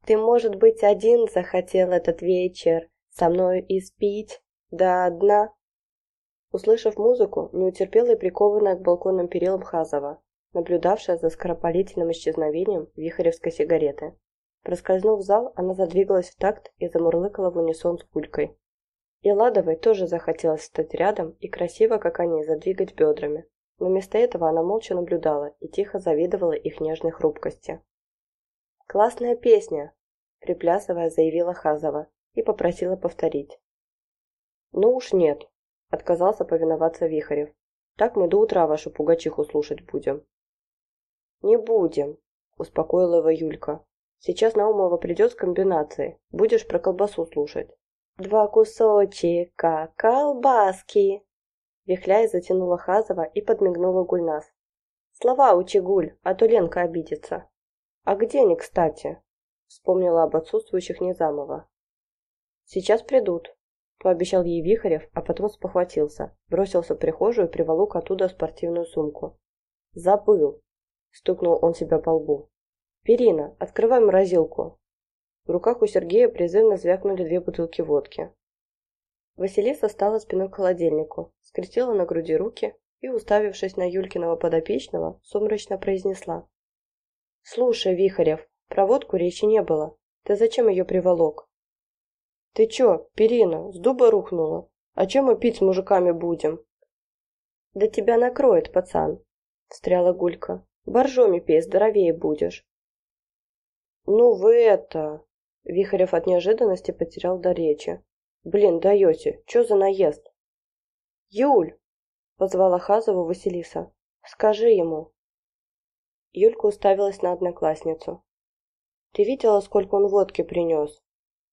«Ты, может быть, один захотел этот вечер, со мной испить до дна. Услышав музыку, не утерпела и прикованная к балконным перилам Хазова, наблюдавшая за скоропалительным исчезновением вихаревской сигареты. Проскользнув в зал, она задвигалась в такт и замурлыкала в унисон с кулькой. И Ладовой тоже захотелось стать рядом и красиво, как они, задвигать бедрами. Но вместо этого она молча наблюдала и тихо завидовала их нежной хрупкости. «Классная песня!» – приплясывая, заявила Хазова и попросила повторить. «Ну уж нет», — отказался повиноваться Вихарев. «Так мы до утра вашу пугачиху слушать будем». «Не будем», — успокоила его Юлька. «Сейчас Наумова придет с комбинацией. Будешь про колбасу слушать». «Два кусочка колбаски!» Вихляя затянула Хазова и подмигнула Гульнас. «Слова учи, Гуль, а то Ленка обидится». «А где они, кстати?» Вспомнила об отсутствующих Низамова. «Сейчас придут», – пообещал ей Вихарев, а потом спохватился, бросился в прихожую и приволок оттуда спортивную сумку. «Забыл», – стукнул он себя по лбу. «Перина, открывай морозилку». В руках у Сергея призывно звякнули две бутылки водки. Василиса стала спиной к холодильнику, скрестила на груди руки и, уставившись на Юлькиного подопечного, сумрачно произнесла. «Слушай, Вихарев, про водку речи не было. Ты зачем ее приволок?» «Ты чё, перина, с дуба рухнула? А чем мы пить с мужиками будем?» «Да тебя накроет, пацан», — встряла Гулька. «Боржоми пей, здоровее будешь». «Ну вы это...» Вихарев от неожиданности потерял до речи. «Блин, даете, чё за наезд?» «Юль!» — позвала Хазову Василиса. «Скажи ему». Юлька уставилась на одноклассницу. «Ты видела, сколько он водки принес?»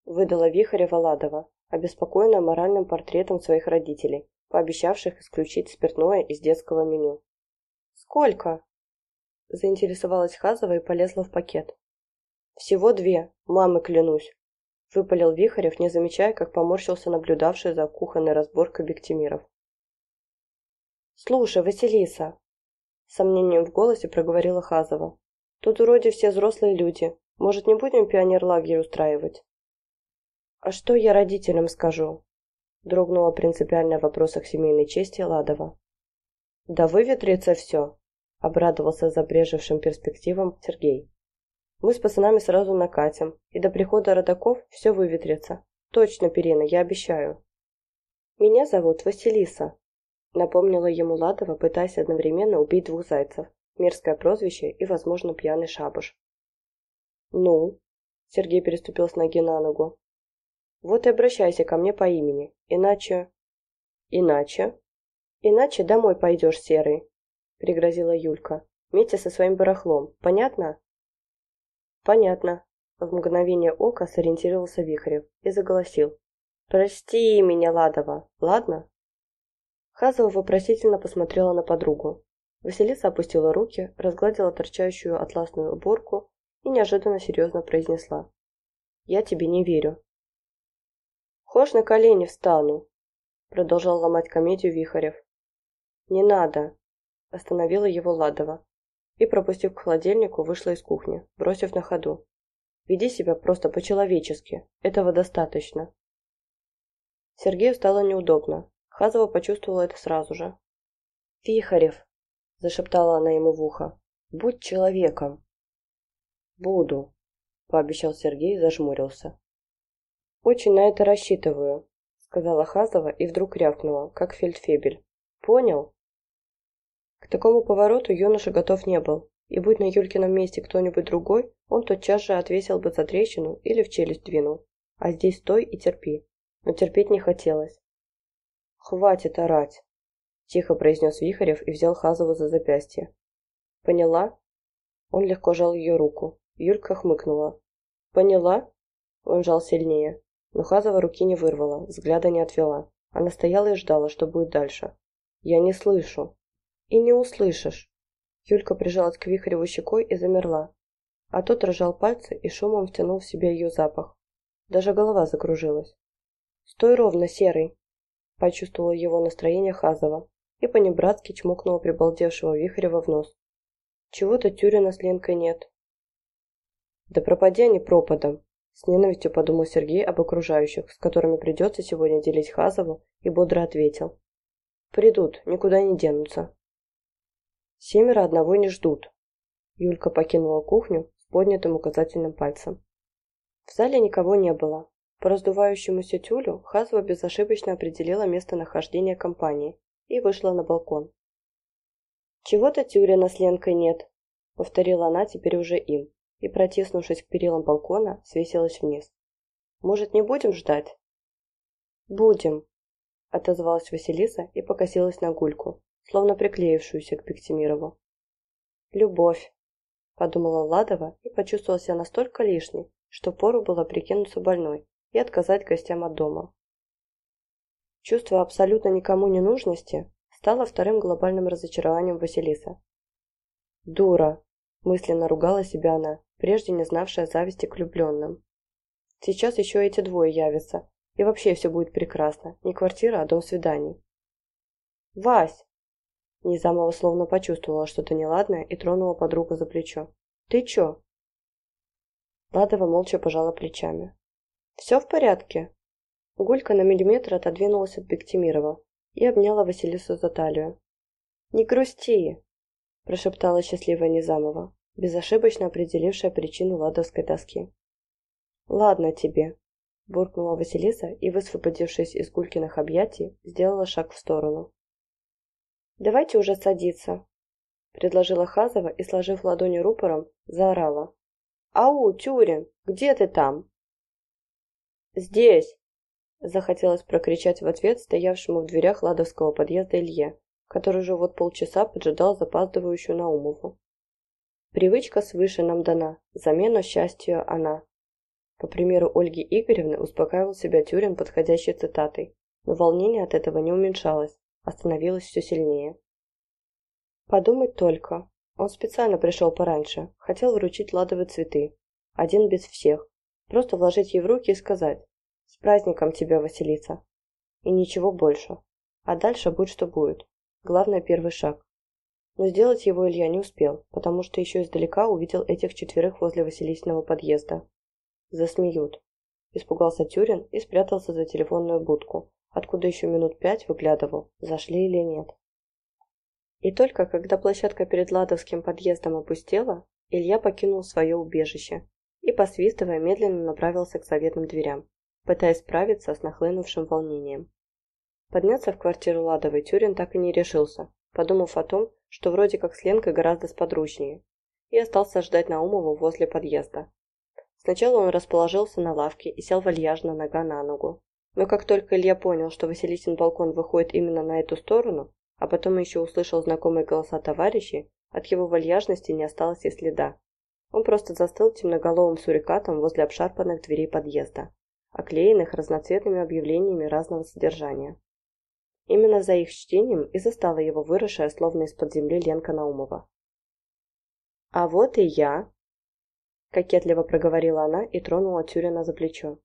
выдала Вихарева Ладова, обеспокоенная моральным портретом своих родителей, пообещавших исключить спиртное из детского меню. «Сколько?» – заинтересовалась Хазова и полезла в пакет. «Всего две, мамы клянусь», – выпалил Вихарев, не замечая, как поморщился наблюдавший за кухонной разборкой Бектимиров. «Слушай, Василиса!» – сомнением в голосе проговорила Хазова. «Тут вроде все взрослые люди. Может, не будем пионер-лагерь устраивать?» «А что я родителям скажу?» Дрогнула принципиально в вопросах семейной чести Ладова. «Да выветрится все», — обрадовался забрежевшим перспективам Сергей. «Мы с пацанами сразу накатим, и до прихода родаков все выветрится. Точно, Перина, я обещаю». «Меня зовут Василиса», — напомнила ему Ладова, пытаясь одновременно убить двух зайцев, мерзкое прозвище и, возможно, пьяный шабуш. «Ну?» — Сергей переступил с ноги на ногу. Вот и обращайся ко мне по имени, иначе... Иначе? Иначе домой пойдешь, Серый, пригрозила Юлька. Вместе со своим барахлом, понятно? Понятно. В мгновение ока сориентировался Вихрев и заголосил. «Прости меня, Ладова, ладно?» Хазова вопросительно посмотрела на подругу. Василиса опустила руки, разгладила торчащую атласную уборку и неожиданно серьезно произнесла. «Я тебе не верю. «Хошь на колени встану», — продолжал ломать комедию Вихарев. «Не надо», — остановила его Ладова и, пропустив к холодильнику, вышла из кухни, бросив на ходу. «Веди себя просто по-человечески, этого достаточно». Сергею стало неудобно. Хазова почувствовала это сразу же. «Вихарев», — зашептала она ему в ухо, — «будь человеком». «Буду», – пообещал Сергей и зажмурился. «Очень на это рассчитываю», – сказала Хазова и вдруг рявкнула, как фельдфебель. «Понял?» Такому повороту юноша готов не был, и будь на Юлькином месте кто-нибудь другой, он тотчас же отвесил бы за трещину или в челюсть двинул. А здесь стой и терпи. Но терпеть не хотелось. «Хватит орать!» – тихо произнес Вихарев и взял Хазову за запястье. «Поняла?» Он легко жал ее руку. Юлька хмыкнула. «Поняла?» Он жал сильнее. Но Хазова руки не вырвала, взгляда не отвела. Она стояла и ждала, что будет дальше. «Я не слышу». «И не услышишь». Юлька прижалась к Вихареву щекой и замерла. А тот разжал пальцы и шумом втянул в себя ее запах. Даже голова закружилась. «Стой ровно, Серый!» Почувствовала его настроение Хазова и понебратски чмокнула прибалдевшего Вихарева в нос. «Чего-то Тюрина с Ленкой нет». «Да пропади они пропадом!» С ненавистью подумал Сергей об окружающих, с которыми придется сегодня делить Хазову, и бодро ответил. «Придут, никуда не денутся». «Семеро одного не ждут». Юлька покинула кухню с поднятым указательным пальцем. В зале никого не было. По раздувающемуся тюлю Хазова безошибочно определила местонахождение компании и вышла на балкон. «Чего-то Тюрина с Ленкой нет», — повторила она теперь уже им, и, протиснувшись к перилам балкона, свесилась вниз. «Может, не будем ждать?» «Будем», — отозвалась Василиса и покосилась на гульку, словно приклеившуюся к Бектимирову. «Любовь», — подумала Ладова и почувствовала себя настолько лишней, что пору было прикинуться больной и отказать гостям от дома. Чувство абсолютно никому не нужности стало вторым глобальным разочарованием Василиса. «Дура!» – мысленно ругала себя она, прежде не знавшая зависти к влюбленным. «Сейчас еще эти двое явятся, и вообще все будет прекрасно, не квартира, а дом свиданий». «Вась!» Низамова словно почувствовала что-то неладное и тронула подругу за плечо. «Ты че?» Ладова молча пожала плечами. «Все в порядке?» Гулька на миллиметр отодвинулась от Бектимирова и обняла Василису за талию. «Не грусти!» – прошептала счастливая Низамова, безошибочно определившая причину ладовской тоски. «Ладно тебе», – буркнула Василиса и, высвободившись из Гулькиных объятий, сделала шаг в сторону. «Давайте уже садиться», – предложила Хазова и, сложив ладони рупором, заорала. «Ау, Тюрин, где ты там?» «Здесь!» – захотелось прокричать в ответ стоявшему в дверях ладовского подъезда Илье, который уже вот полчаса поджидал запаздывающую Наумову. Привычка свыше нам дана, замену счастью она. По примеру Ольги Игоревны успокаивал себя Тюрин подходящей цитатой, но волнение от этого не уменьшалось, становилось все сильнее. Подумать только, он специально пришел пораньше, хотел вручить Ладовы цветы. Один без всех. Просто вложить ей в руки и сказать «С праздником тебя, Василиса!» И ничего больше. А дальше будь что будет. Главное первый шаг. Но сделать его Илья не успел, потому что еще издалека увидел этих четверых возле Василисиного подъезда. Засмеют. Испугался Тюрин и спрятался за телефонную будку, откуда еще минут пять выглядывал, зашли или нет. И только когда площадка перед Ладовским подъездом опустела, Илья покинул свое убежище и, посвистывая, медленно направился к заветным дверям, пытаясь справиться с нахлынувшим волнением. Подняться в квартиру Ладовой Тюрин так и не решился, подумав о том, что вроде как с Ленкой гораздо сподручнее, и остался ждать Наумову возле подъезда. Сначала он расположился на лавке и сел вальяжно нога на ногу. Но как только Илья понял, что Василисин балкон выходит именно на эту сторону, а потом еще услышал знакомые голоса товарищей, от его вальяжности не осталось и следа. Он просто застыл темноголовым сурикатом возле обшарпанных дверей подъезда, оклеенных разноцветными объявлениями разного содержания. Именно за их чтением и застала его выросшая, словно из-под земли Ленка Наумова. «А вот и я!» – кокетливо проговорила она и тронула Тюрина за плечо.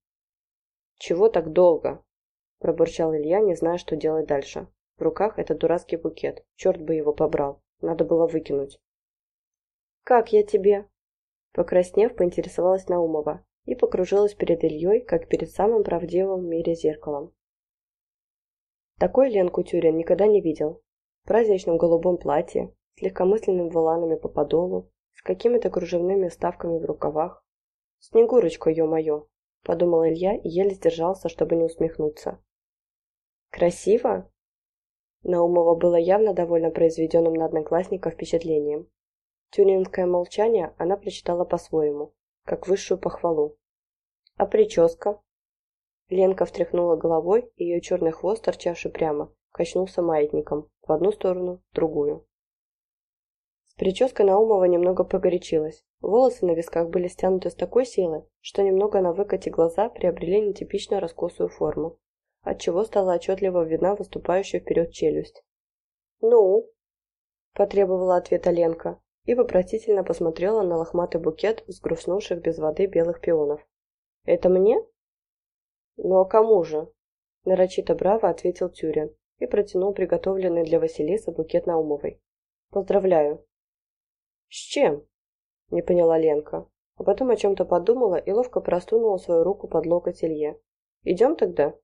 «Чего так долго?» – пробурчал Илья, не зная, что делать дальше. В руках этот дурацкий букет. Черт бы его побрал. Надо было выкинуть. «Как я тебе?» Покраснев, поинтересовалась Наумова и покружилась перед Ильей, как перед самым правдивым в мире зеркалом. Такой Ленку Тюрин никогда не видел. В праздничном голубом платье, с легкомысленными воланами по подолу, с какими-то кружевными вставками в рукавах. «Снегурочка, ё-моё!» – подумал Илья и еле сдержался, чтобы не усмехнуться. «Красиво?» Наумова было явно довольно произведенным на одноклассника впечатлением. Тюринское молчание она прочитала по-своему, как высшую похвалу. «А прическа?» Ленка встряхнула головой, и ее черный хвост, торчавший прямо, качнулся маятником в одну сторону, в другую. С прической Наумова немного погорячилась. Волосы на висках были стянуты с такой силой, что немного на выкате глаза приобрели нетипично раскосую форму, отчего стала отчетливо видна выступающая вперед челюсть. «Ну?» – потребовала ответа Ленка и вопросительно посмотрела на лохматый букет с грустнувших без воды белых пионов. «Это мне?» «Ну а кому же?» – нарочито браво ответил Тюрин и протянул приготовленный для Василиса букет Наумовой. «Поздравляю!» «С чем?» – не поняла Ленка, а потом о чем-то подумала и ловко просунула свою руку под локоть Илье. «Идем тогда?»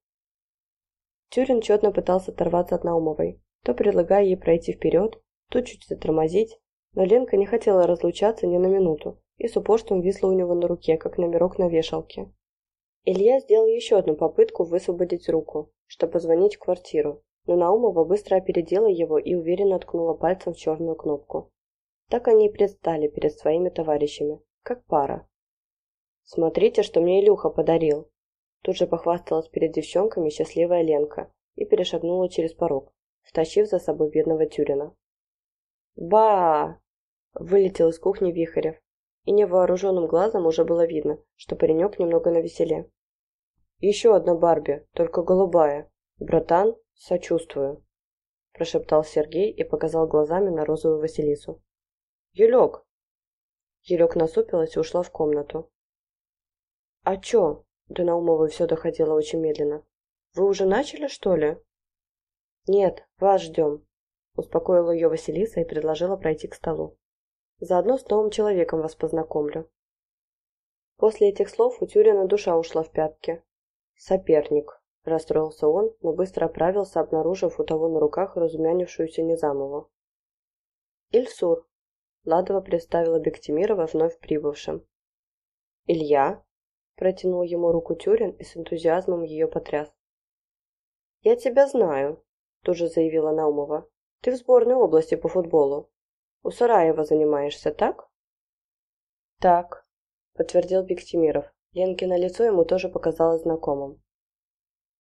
Тюрин четно пытался оторваться от Наумовой, то предлагая ей пройти вперед, то чуть затормозить, но Ленка не хотела разлучаться ни на минуту и с упорством висла у него на руке, как номерок на вешалке. Илья сделал еще одну попытку высвободить руку, чтобы позвонить в квартиру, но Наумова быстро опередила его и уверенно ткнула пальцем в черную кнопку. Так они и предстали перед своими товарищами, как пара. «Смотрите, что мне Илюха подарил!» Тут же похвасталась перед девчонками счастливая Ленка и перешагнула через порог, втащив за собой бедного Тюрина. «Ба!» – вылетел из кухни Вихарев, и невооруженным глазом уже было видно, что паренек немного навеселе. «Еще одна Барби, только голубая. Братан, сочувствую», – прошептал Сергей и показал глазами на розовую Василису. «Юлек!» Юлек насупилась и ушла в комнату. «А чё?» До Наумовой все доходило очень медленно. «Вы уже начали, что ли?» «Нет, вас ждем», – успокоила ее Василиса и предложила пройти к столу. «Заодно с новым человеком вас познакомлю». После этих слов у Тюрина душа ушла в пятки. «Соперник», – расстроился он, но быстро оправился, обнаружив у того на руках разумянившуюся Незамову. «Ильсур», – Ладова представила Бектимирова вновь прибывшим. «Илья», Протянул ему руку Тюрин и с энтузиазмом ее потряс. «Я тебя знаю», – тоже заявила Наумова. «Ты в сборной области по футболу. У Сараева занимаешься, так?» «Так», – подтвердил Бектимиров. Ленкино лицо ему тоже показалось знакомым.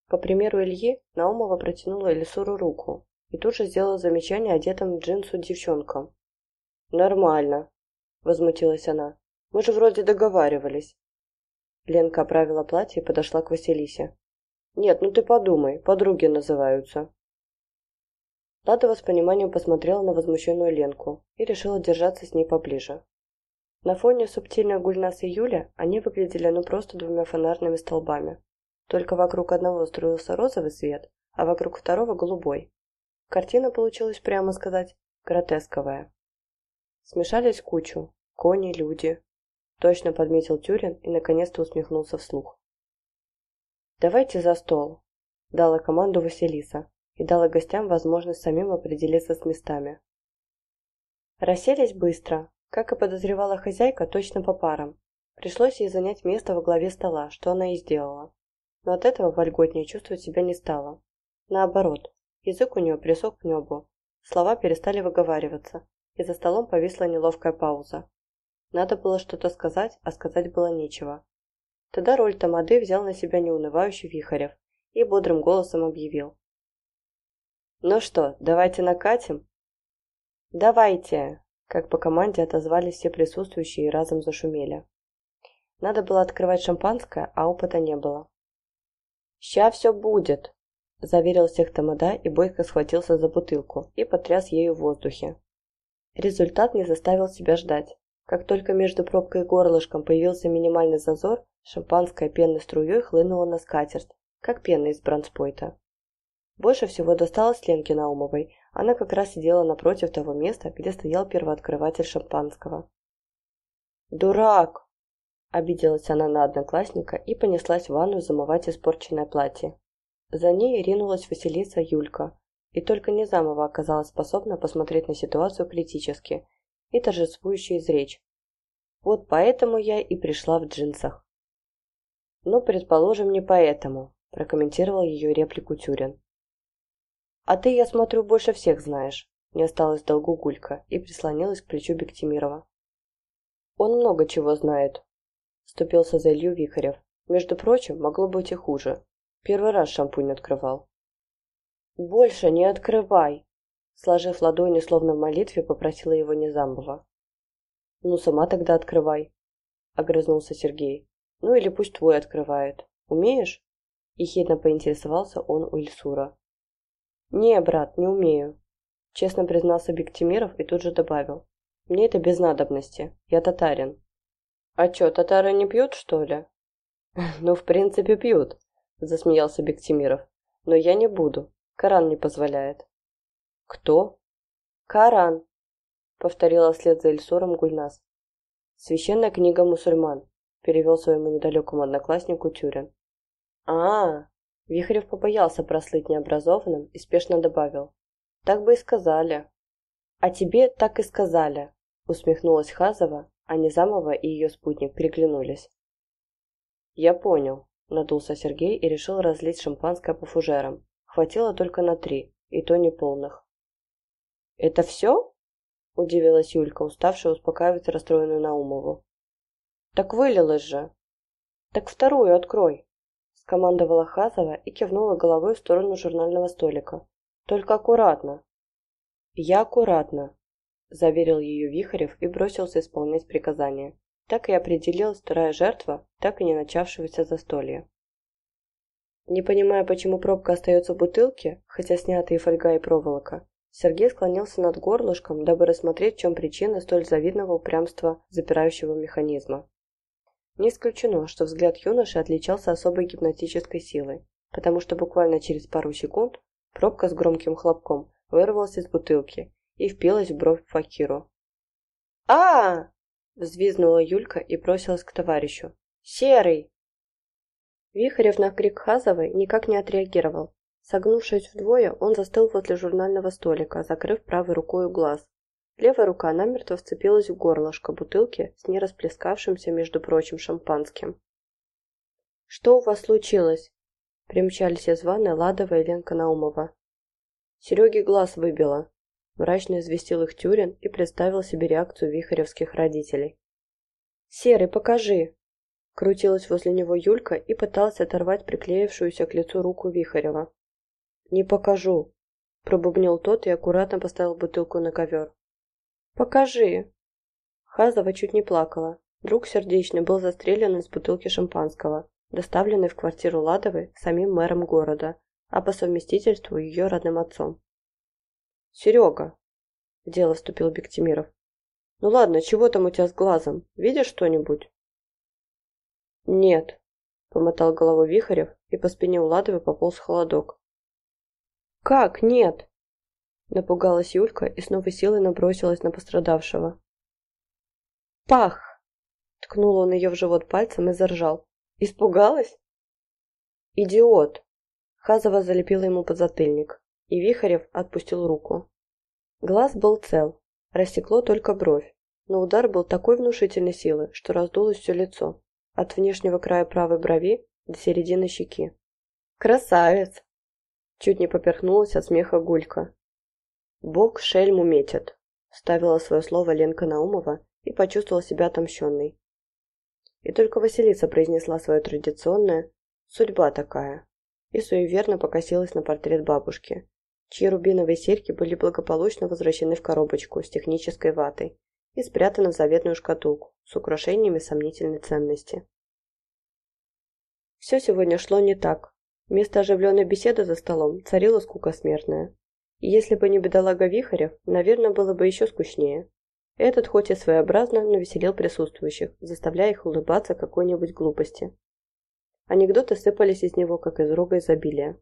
По примеру Ильи, Наумова протянула Элисуру руку и тут же сделала замечание одетым в джинсу девчонкам. «Нормально», – возмутилась она. «Мы же вроде договаривались». Ленка оправила платье и подошла к Василисе. «Нет, ну ты подумай, подруги называются». Ладова с пониманием посмотрела на возмущенную Ленку и решила держаться с ней поближе. На фоне субтильной гульнасы Юля они выглядели ну просто двумя фонарными столбами. Только вокруг одного строился розовый свет, а вокруг второго голубой. Картина получилась, прямо сказать, гротесковая. Смешались кучу. Кони, люди, Точно подметил Тюрин и наконец-то усмехнулся вслух. «Давайте за стол», – дала команду Василиса и дала гостям возможность самим определиться с местами. Расселись быстро, как и подозревала хозяйка, точно по парам. Пришлось ей занять место во главе стола, что она и сделала. Но от этого вольготнее чувствовать себя не стала. Наоборот, язык у нее присох к небу, слова перестали выговариваться, и за столом повисла неловкая пауза. Надо было что-то сказать, а сказать было нечего. Тогда роль Тамады взял на себя неунывающий Вихарев и бодрым голосом объявил. «Ну что, давайте накатим?» «Давайте!» Как по команде отозвались все присутствующие и разом зашумели. Надо было открывать шампанское, а опыта не было. «Ща все будет!» Заверил всех Тамада и бойко схватился за бутылку и потряс ею в воздухе. Результат не заставил себя ждать. Как только между пробкой и горлышком появился минимальный зазор, шампанское пенной струей хлынуло на скатерть, как пена из бронспойта. Больше всего досталось Ленке Наумовой. Она как раз сидела напротив того места, где стоял первооткрыватель шампанского. «Дурак!» – обиделась она на одноклассника и понеслась в ванную замывать испорченное платье. За ней ринулась Василиса Юлька, и только Незамова оказалась способна посмотреть на ситуацию критически и торжествующе изречь. Вот поэтому я и пришла в джинсах. Ну, предположим, не поэтому, прокомментировал ее реплику Тюрин. А ты, я смотрю, больше всех знаешь. Не осталось долгу Гулька и прислонилась к плечу Бектимирова. Он много чего знает. Вступился за Илью Вихарев. Между прочим, могло быть и хуже. Первый раз шампунь открывал. «Больше не открывай!» Сложив ладони, словно в молитве, попросила его Незамбова. «Ну, сама тогда открывай», — огрызнулся Сергей. «Ну или пусть твой открывает. Умеешь?» Ехидно поинтересовался он у Ильсура. «Не, брат, не умею», — честно признался Бектимиров и тут же добавил. «Мне это без надобности. Я татарин». «А чё, татары не пьют, что ли?» «Ну, в принципе, пьют», — засмеялся Бектимиров. «Но я не буду. Коран не позволяет». «Кто?» «Коран», — повторила вслед за Ильсуром Гульнас. «Священная книга мусульман», — перевел своему недалекому однокласснику Тюрин. а, -а, -а Вихрев побоялся прослыть необразованным и спешно добавил. «Так бы и сказали». «А тебе так и сказали», — усмехнулась Хазова, а Низамова и ее спутник приглянулись. «Я понял», — надулся Сергей и решил разлить шампанское по фужерам. Хватило только на три, и то не полных. «Это все?» – удивилась Юлька, уставшая успокаивать расстроенную Наумову. «Так вылилось же!» «Так вторую открой!» – скомандовала Хазова и кивнула головой в сторону журнального столика. «Только аккуратно!» «Я аккуратно!» – заверил ее Вихарев и бросился исполнять приказание. Так и определилась вторая жертва, так и не начавшегося застолья. Не понимая, почему пробка остается в бутылке, хотя снятые фольга и проволока, Сергей склонился над горлышком, дабы рассмотреть, в чем причина столь завидного упрямства запирающего механизма. Не исключено, что взгляд юноши отличался особой гипнотической силой, потому что буквально через пару секунд пробка с громким хлопком вырвалась из бутылки и впилась в бровь Факиру. а, -а, -а взвизгнула Юлька и бросилась к товарищу. «Серый!» Вихарев на крик Хазовой никак не отреагировал, Согнувшись вдвое, он застыл возле журнального столика, закрыв правой рукой глаз. Левая рука намертво вцепилась в горлышко бутылки с нерасплескавшимся, между прочим, шампанским. «Что у вас случилось?» Примчались из ванны Ладова и Ленка Наумова. Сереге глаз выбило. Мрачно известил их Тюрин и представил себе реакцию вихаревских родителей. «Серый, покажи!» Крутилась возле него Юлька и пыталась оторвать приклеившуюся к лицу руку Вихарева. «Не покажу», – пробубнил тот и аккуратно поставил бутылку на ковер. «Покажи!» Хазова чуть не плакала. Друг сердечный был застрелен из бутылки шампанского, доставленной в квартиру Ладовой самим мэром города, а по совместительству ее родным отцом. «Серега!» – в дело вступил Бектимиров. «Ну ладно, чего там у тебя с глазом? Видишь что-нибудь?» «Нет», – помотал головой Вихарев, и по спине у Ладовой пополз холодок. «Как нет?» Напугалась Юлька и с новой силой набросилась на пострадавшего. «Пах!» Ткнул он ее в живот пальцем и заржал. «Испугалась?» «Идиот!» Хазова залепила ему подзатыльник, и Вихарев отпустил руку. Глаз был цел, рассекло только бровь, но удар был такой внушительной силы, что раздулось все лицо, от внешнего края правой брови до середины щеки. «Красавец!» Чуть не поперхнулась от смеха Гулька. «Бог шельму метит», — ставила свое слово Ленка Наумова и почувствовала себя отомщенной. И только Василиса произнесла свое традиционное «судьба такая» и суеверно покосилась на портрет бабушки, чьи рубиновые серьги были благополучно возвращены в коробочку с технической ватой и спрятаны в заветную шкатулку с украшениями сомнительной ценности. Все сегодня шло не так, Вместо оживленной беседы за столом царила скука смертная. И если бы не бедолага Вихарев, наверное, было бы еще скучнее. Этот хоть и своеобразно, но веселил присутствующих, заставляя их улыбаться какой-нибудь глупости. Анекдоты сыпались из него, как из рога изобилия.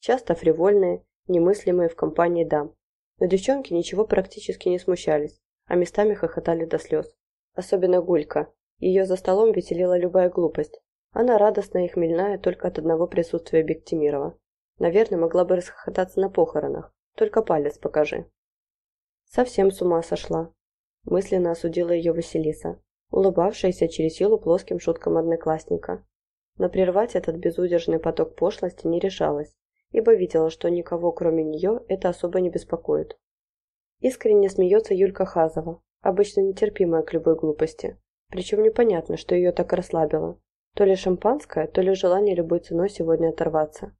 Часто фривольные, немыслимые в компании дам. Но девчонки ничего практически не смущались, а местами хохотали до слез. Особенно Гулька. Ее за столом веселила любая глупость, она радостная и хмельная только от одного присутствия Бектимирова. Наверное, могла бы расхохотаться на похоронах. Только палец покажи. Совсем с ума сошла. мысленно осудила ее Василиса, улыбавшаяся через силу плоским шуткам одноклассника. Но прервать этот безудержный поток пошлости не решалась, ибо видела, что никого, кроме нее, это особо не беспокоит. Искренне смеется Юлька Хазова, обычно нетерпимая к любой глупости. Причем непонятно, что ее так расслабило. То ли шампанское, то ли желание любой ценой сегодня оторваться.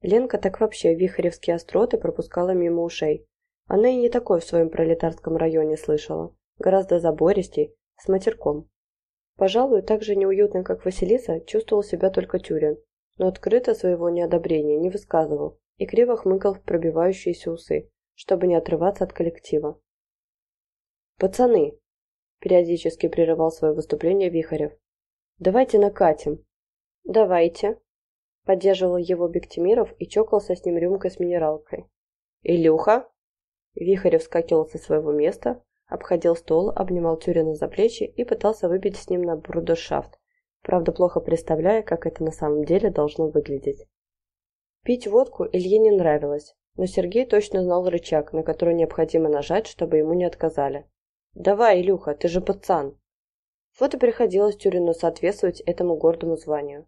Ленка так вообще вихревские остроты пропускала мимо ушей. Она и не такое в своем пролетарском районе слышала. Гораздо забористей, с матерком. Пожалуй, так же неуютно, как Василиса, чувствовал себя только Тюрин, но открыто своего неодобрения не высказывал и криво хмыкал в пробивающиеся усы, чтобы не отрываться от коллектива. «Пацаны!» – периодически прерывал свое выступление Вихарев. «Давайте накатим!» «Давайте!» Поддерживал его Бектимиров и чокался с ним рюмкой с минералкой. «Илюха!» Вихарев вскакивал со своего места, обходил стол, обнимал Тюрина за плечи и пытался выбить с ним на брудершафт, правда плохо представляя, как это на самом деле должно выглядеть. Пить водку Илье не нравилось, но Сергей точно знал рычаг, на который необходимо нажать, чтобы ему не отказали. «Давай, Илюха, ты же пацан!» Вот и приходилось Тюрину соответствовать этому гордому званию.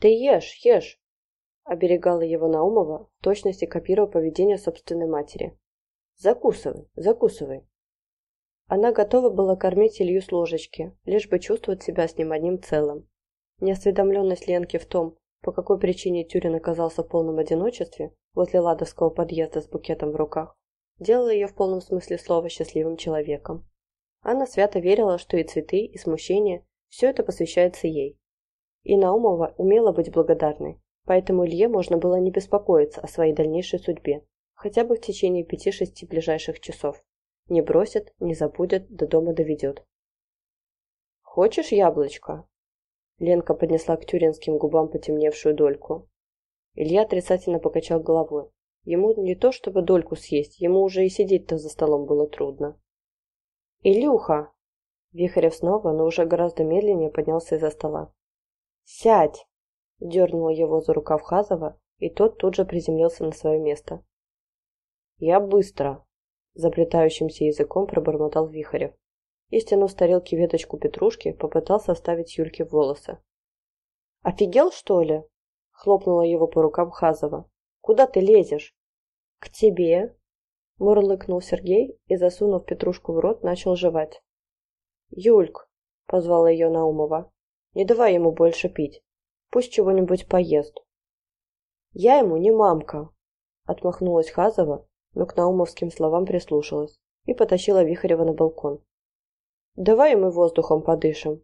«Ты ешь, ешь!» Оберегала его Наумова, в точности копируя поведение собственной матери. «Закусывай, закусывай!» Она готова была кормить Илью с ложечки, лишь бы чувствовать себя с ним одним целым. Неосведомленность Ленки в том, по какой причине Тюрин оказался в полном одиночестве возле ладовского подъезда с букетом в руках, делала ее в полном смысле слова счастливым человеком. Она свято верила, что и цветы, и смущение – все это посвящается ей. И Наумова умела быть благодарной, поэтому Илье можно было не беспокоиться о своей дальнейшей судьбе, хотя бы в течение пяти-шести ближайших часов. Не бросит, не забудет, до дома доведет. «Хочешь яблочко?» Ленка поднесла к тюринским губам потемневшую дольку. Илья отрицательно покачал головой. Ему не то чтобы дольку съесть, ему уже и сидеть-то за столом было трудно. «Илюха!» Вихарев снова, но уже гораздо медленнее поднялся из-за стола. «Сядь!» – дернула его за рукав Хазова, и тот тут же приземлился на свое место. «Я быстро!» – заплетающимся языком пробормотал Вихарев. И, стянув с тарелки веточку петрушки, попытался вставить Юльке волосы. «Офигел, что ли?» – хлопнула его по рукам Хазова. «Куда ты лезешь?» «К тебе!» – мурлыкнул Сергей и, засунув петрушку в рот, начал жевать. «Юльк!» – позвала ее Наумова. Не давай ему больше пить. Пусть чего-нибудь поест. Я ему не мамка. Отмахнулась Хазова, но к наумовским словам прислушалась и потащила Вихарева на балкон. «Давай мы воздухом подышим!»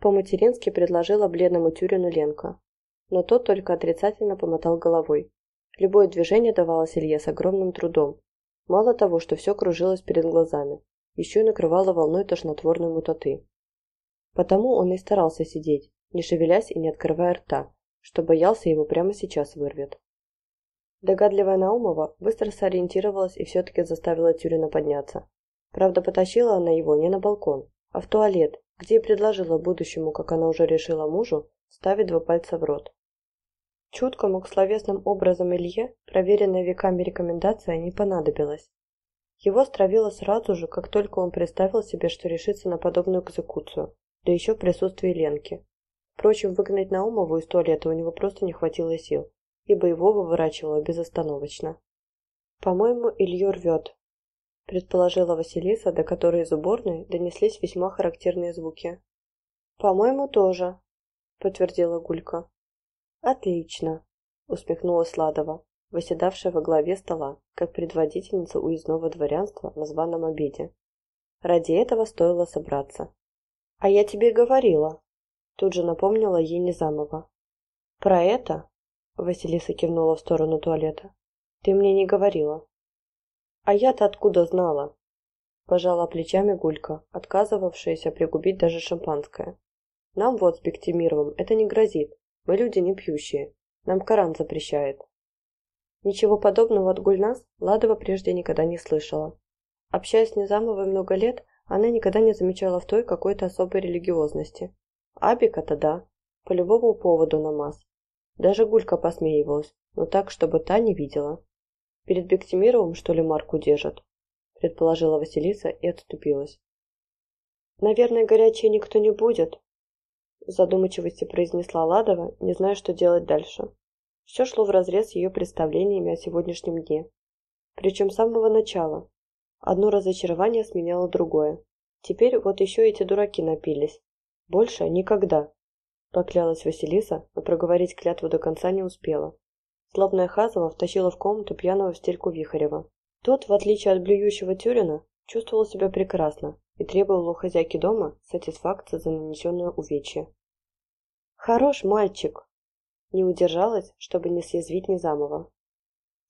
По-матерински предложила бледному Тюрину Ленка, но тот только отрицательно помотал головой. Любое движение давалось Илье с огромным трудом. Мало того, что все кружилось перед глазами, еще и накрывало волной тошнотворной мутоты. Потому он и старался сидеть, не шевелясь и не открывая рта, что боялся его прямо сейчас вырвет. Догадливая Наумова быстро сориентировалась и все-таки заставила Тюрина подняться. Правда, потащила она его не на балкон, а в туалет, где и предложила будущему, как она уже решила мужу, ставить два пальца в рот. Чуткому к словесным образом Илье проверенная веками рекомендация не понадобилась. Его стравило сразу же, как только он представил себе, что решится на подобную экзекуцию, да еще в присутствии Ленки. Впрочем, выгнать Наумову из туалета у него просто не хватило сил, ибо его выворачивало безостановочно. «По-моему, Илью рвет», – предположила Василиса, до которой из уборной донеслись весьма характерные звуки. «По-моему, тоже», – подтвердила Гулька. «Отлично», – усмехнулась Ладова, выседавшая во главе стола, как предводительница уездного дворянства на званом обеде. Ради этого стоило собраться. «А я тебе говорила», – тут же напомнила ей Незамова. «Про это?» – Василиса кивнула в сторону туалета. «Ты мне не говорила». «А я-то откуда знала?» – пожала плечами Гулька, отказывавшаяся пригубить даже шампанское. «Нам вот с Бектимировым это не грозит. Мы люди не пьющие. Нам Коран запрещает». Ничего подобного от Гульнас Ладова прежде никогда не слышала. Общаясь с Незамовой много лет, она никогда не замечала в той какой-то особой религиозности. Абика-то да, по любому поводу намаз. Даже Гулька посмеивалась, но так, чтобы та не видела. Перед Бектимировым, что ли, марку держат? предположила Василиса и отступилась. Наверное, горячее никто не будет, в задумчивости произнесла Ладова, не зная, что делать дальше. Все шло вразрез с ее представлениями о сегодняшнем дне. Причем с самого начала. Одно разочарование сменяло другое. Теперь вот еще эти дураки напились. Больше никогда. Поклялась Василиса, но проговорить клятву до конца не успела. Злобная Хазова втащила в комнату пьяного стельку Вихарева. Тот, в отличие от блюющего Тюрина, чувствовал себя прекрасно и требовал у хозяйки дома сатисфакции за нанесенное увечье. «Хорош мальчик!» Не удержалась, чтобы не съязвить Незамова.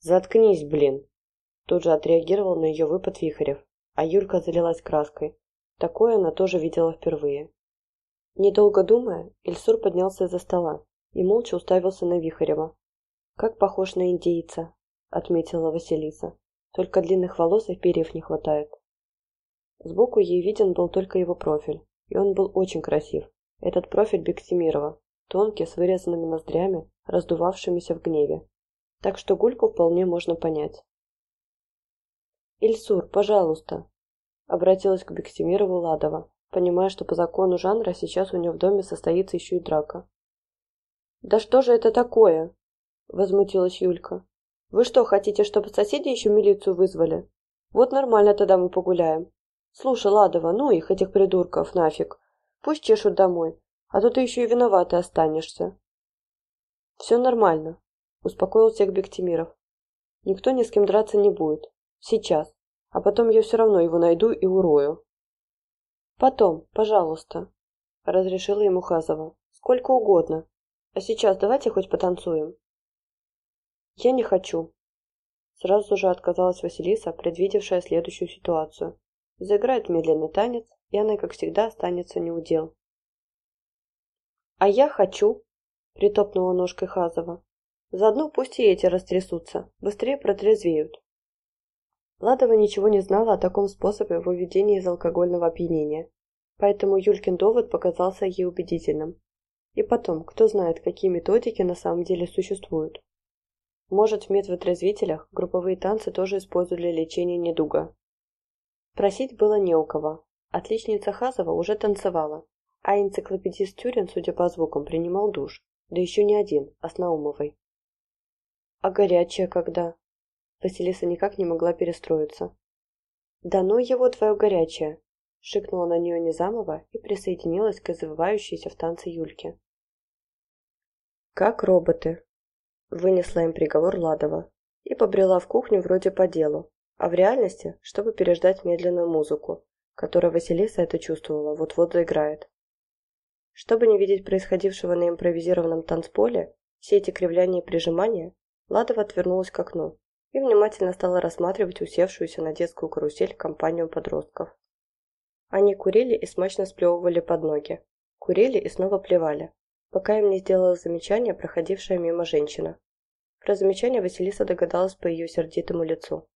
«Заткнись, блин!» Тут же отреагировал на ее выпад Вихарев, а Юлька залилась краской. Такое она тоже видела впервые. Недолго думая, Ильсур поднялся из-за стола и молча уставился на Вихарева. «Как похож на индейца», — отметила Василиса. «Только длинных волос и перьев не хватает». Сбоку ей виден был только его профиль, и он был очень красив. Этот профиль Бектимирова, тонкий, с вырезанными ноздрями, раздувавшимися в гневе. Так что Гульку вполне можно понять. «Ильсур, пожалуйста!» Обратилась к Бектимирову Ладова, понимая, что по закону жанра сейчас у нее в доме состоится еще и драка. «Да что же это такое?» Возмутилась Юлька. «Вы что, хотите, чтобы соседи еще милицию вызвали? Вот нормально тогда мы погуляем. Слушай, Ладова, ну их, этих придурков, нафиг. Пусть чешут домой, а то ты еще и виноватый останешься. Все нормально, успокоил всех Бектимиров. Никто ни с кем драться не будет. Сейчас. А потом я все равно его найду и урою. Потом, пожалуйста, разрешила ему Хазова. Сколько угодно. А сейчас давайте хоть потанцуем. Я не хочу. Сразу же отказалась Василиса, предвидевшая следующую ситуацию. Заиграет медленный танец, и она, как всегда, останется неудел. «А я хочу!» — притопнула ножкой Хазова. «Заодно пусть и эти растрясутся, быстрее протрезвеют». Ладова ничего не знала о таком способе выведения из алкогольного опьянения, поэтому Юлькин довод показался ей убедительным. И потом, кто знает, какие методики на самом деле существуют. Может, в медвотрезвителях групповые танцы тоже используют для лечения недуга, Просить было не у кого. Отличница Хазова уже танцевала, а энциклопедист Тюрин, судя по звукам, принимал душ. Да еще не один, а с Наумовой. «А горячая когда?» Василиса никак не могла перестроиться. «Да ну его твое горячее!» Шикнула на нее Незамова и присоединилась к извивающейся в танце Юльке. «Как роботы!» Вынесла им приговор Ладова и побрела в кухню вроде по делу, а в реальности, чтобы переждать медленную музыку, которая Василиса это чувствовала, вот-вот заиграет. Чтобы не видеть происходившего на импровизированном танцполе, все эти кривляния и прижимания, Ладова отвернулась к окну и внимательно стала рассматривать усевшуюся на детскую карусель компанию подростков. Они курили и смачно сплевывали под ноги, курили и снова плевали, пока им не сделала замечание проходившая мимо женщина. Про замечание Василиса догадалась по ее сердитому лицу.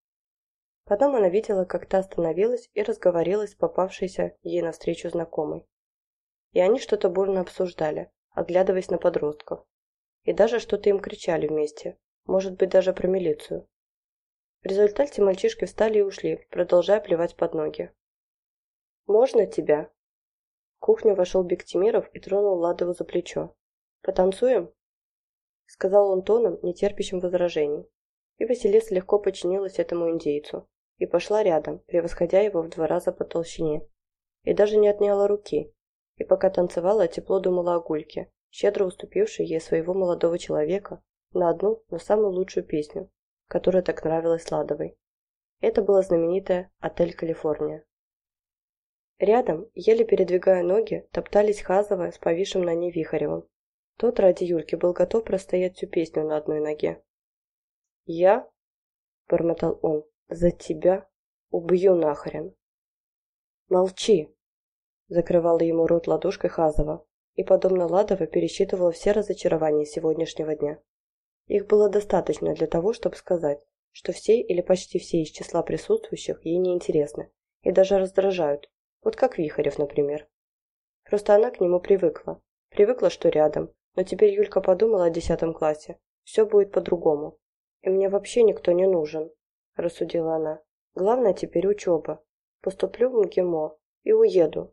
Потом она видела, как та остановилась и разговорилась с попавшейся ей навстречу знакомой. И они что-то бурно обсуждали, оглядываясь на подростков. И даже что-то им кричали вместе, может быть, даже про милицию. В результате мальчишки встали и ушли, продолжая плевать под ноги. «Можно тебя?» Кухню вошел Бектимиров и тронул Ладову за плечо. «Потанцуем?» Сказал он тоном, нетерпящим возражений. И Василиса легко подчинилась этому индейцу и пошла рядом, превосходя его в два раза по толщине. И даже не отняла руки. И пока танцевала, тепло думала о Гульке, щедро уступившей ей своего молодого человека на одну, но самую лучшую песню, которая так нравилась Ладовой. Это была знаменитая «Отель Калифорния». Рядом, еле передвигая ноги, топтались Хазова с повисшим на ней Вихаревым. Тот ради Юльки был готов простоять всю песню на одной ноге. «Я?» – бормотал он. За тебя убью нахрен. Молчи, закрывала ему рот ладошкой Хазова и, подобно Ладовой, пересчитывала все разочарования сегодняшнего дня. Их было достаточно для того, чтобы сказать, что все или почти все из числа присутствующих ей неинтересны и даже раздражают, вот как Вихарев, например. Просто она к нему привыкла. Привыкла, что рядом, но теперь Юлька подумала о десятом классе. Все будет по-другому. И мне вообще никто не нужен. – рассудила она. Главное теперь учеба. Поступлю в МГИМО и уеду.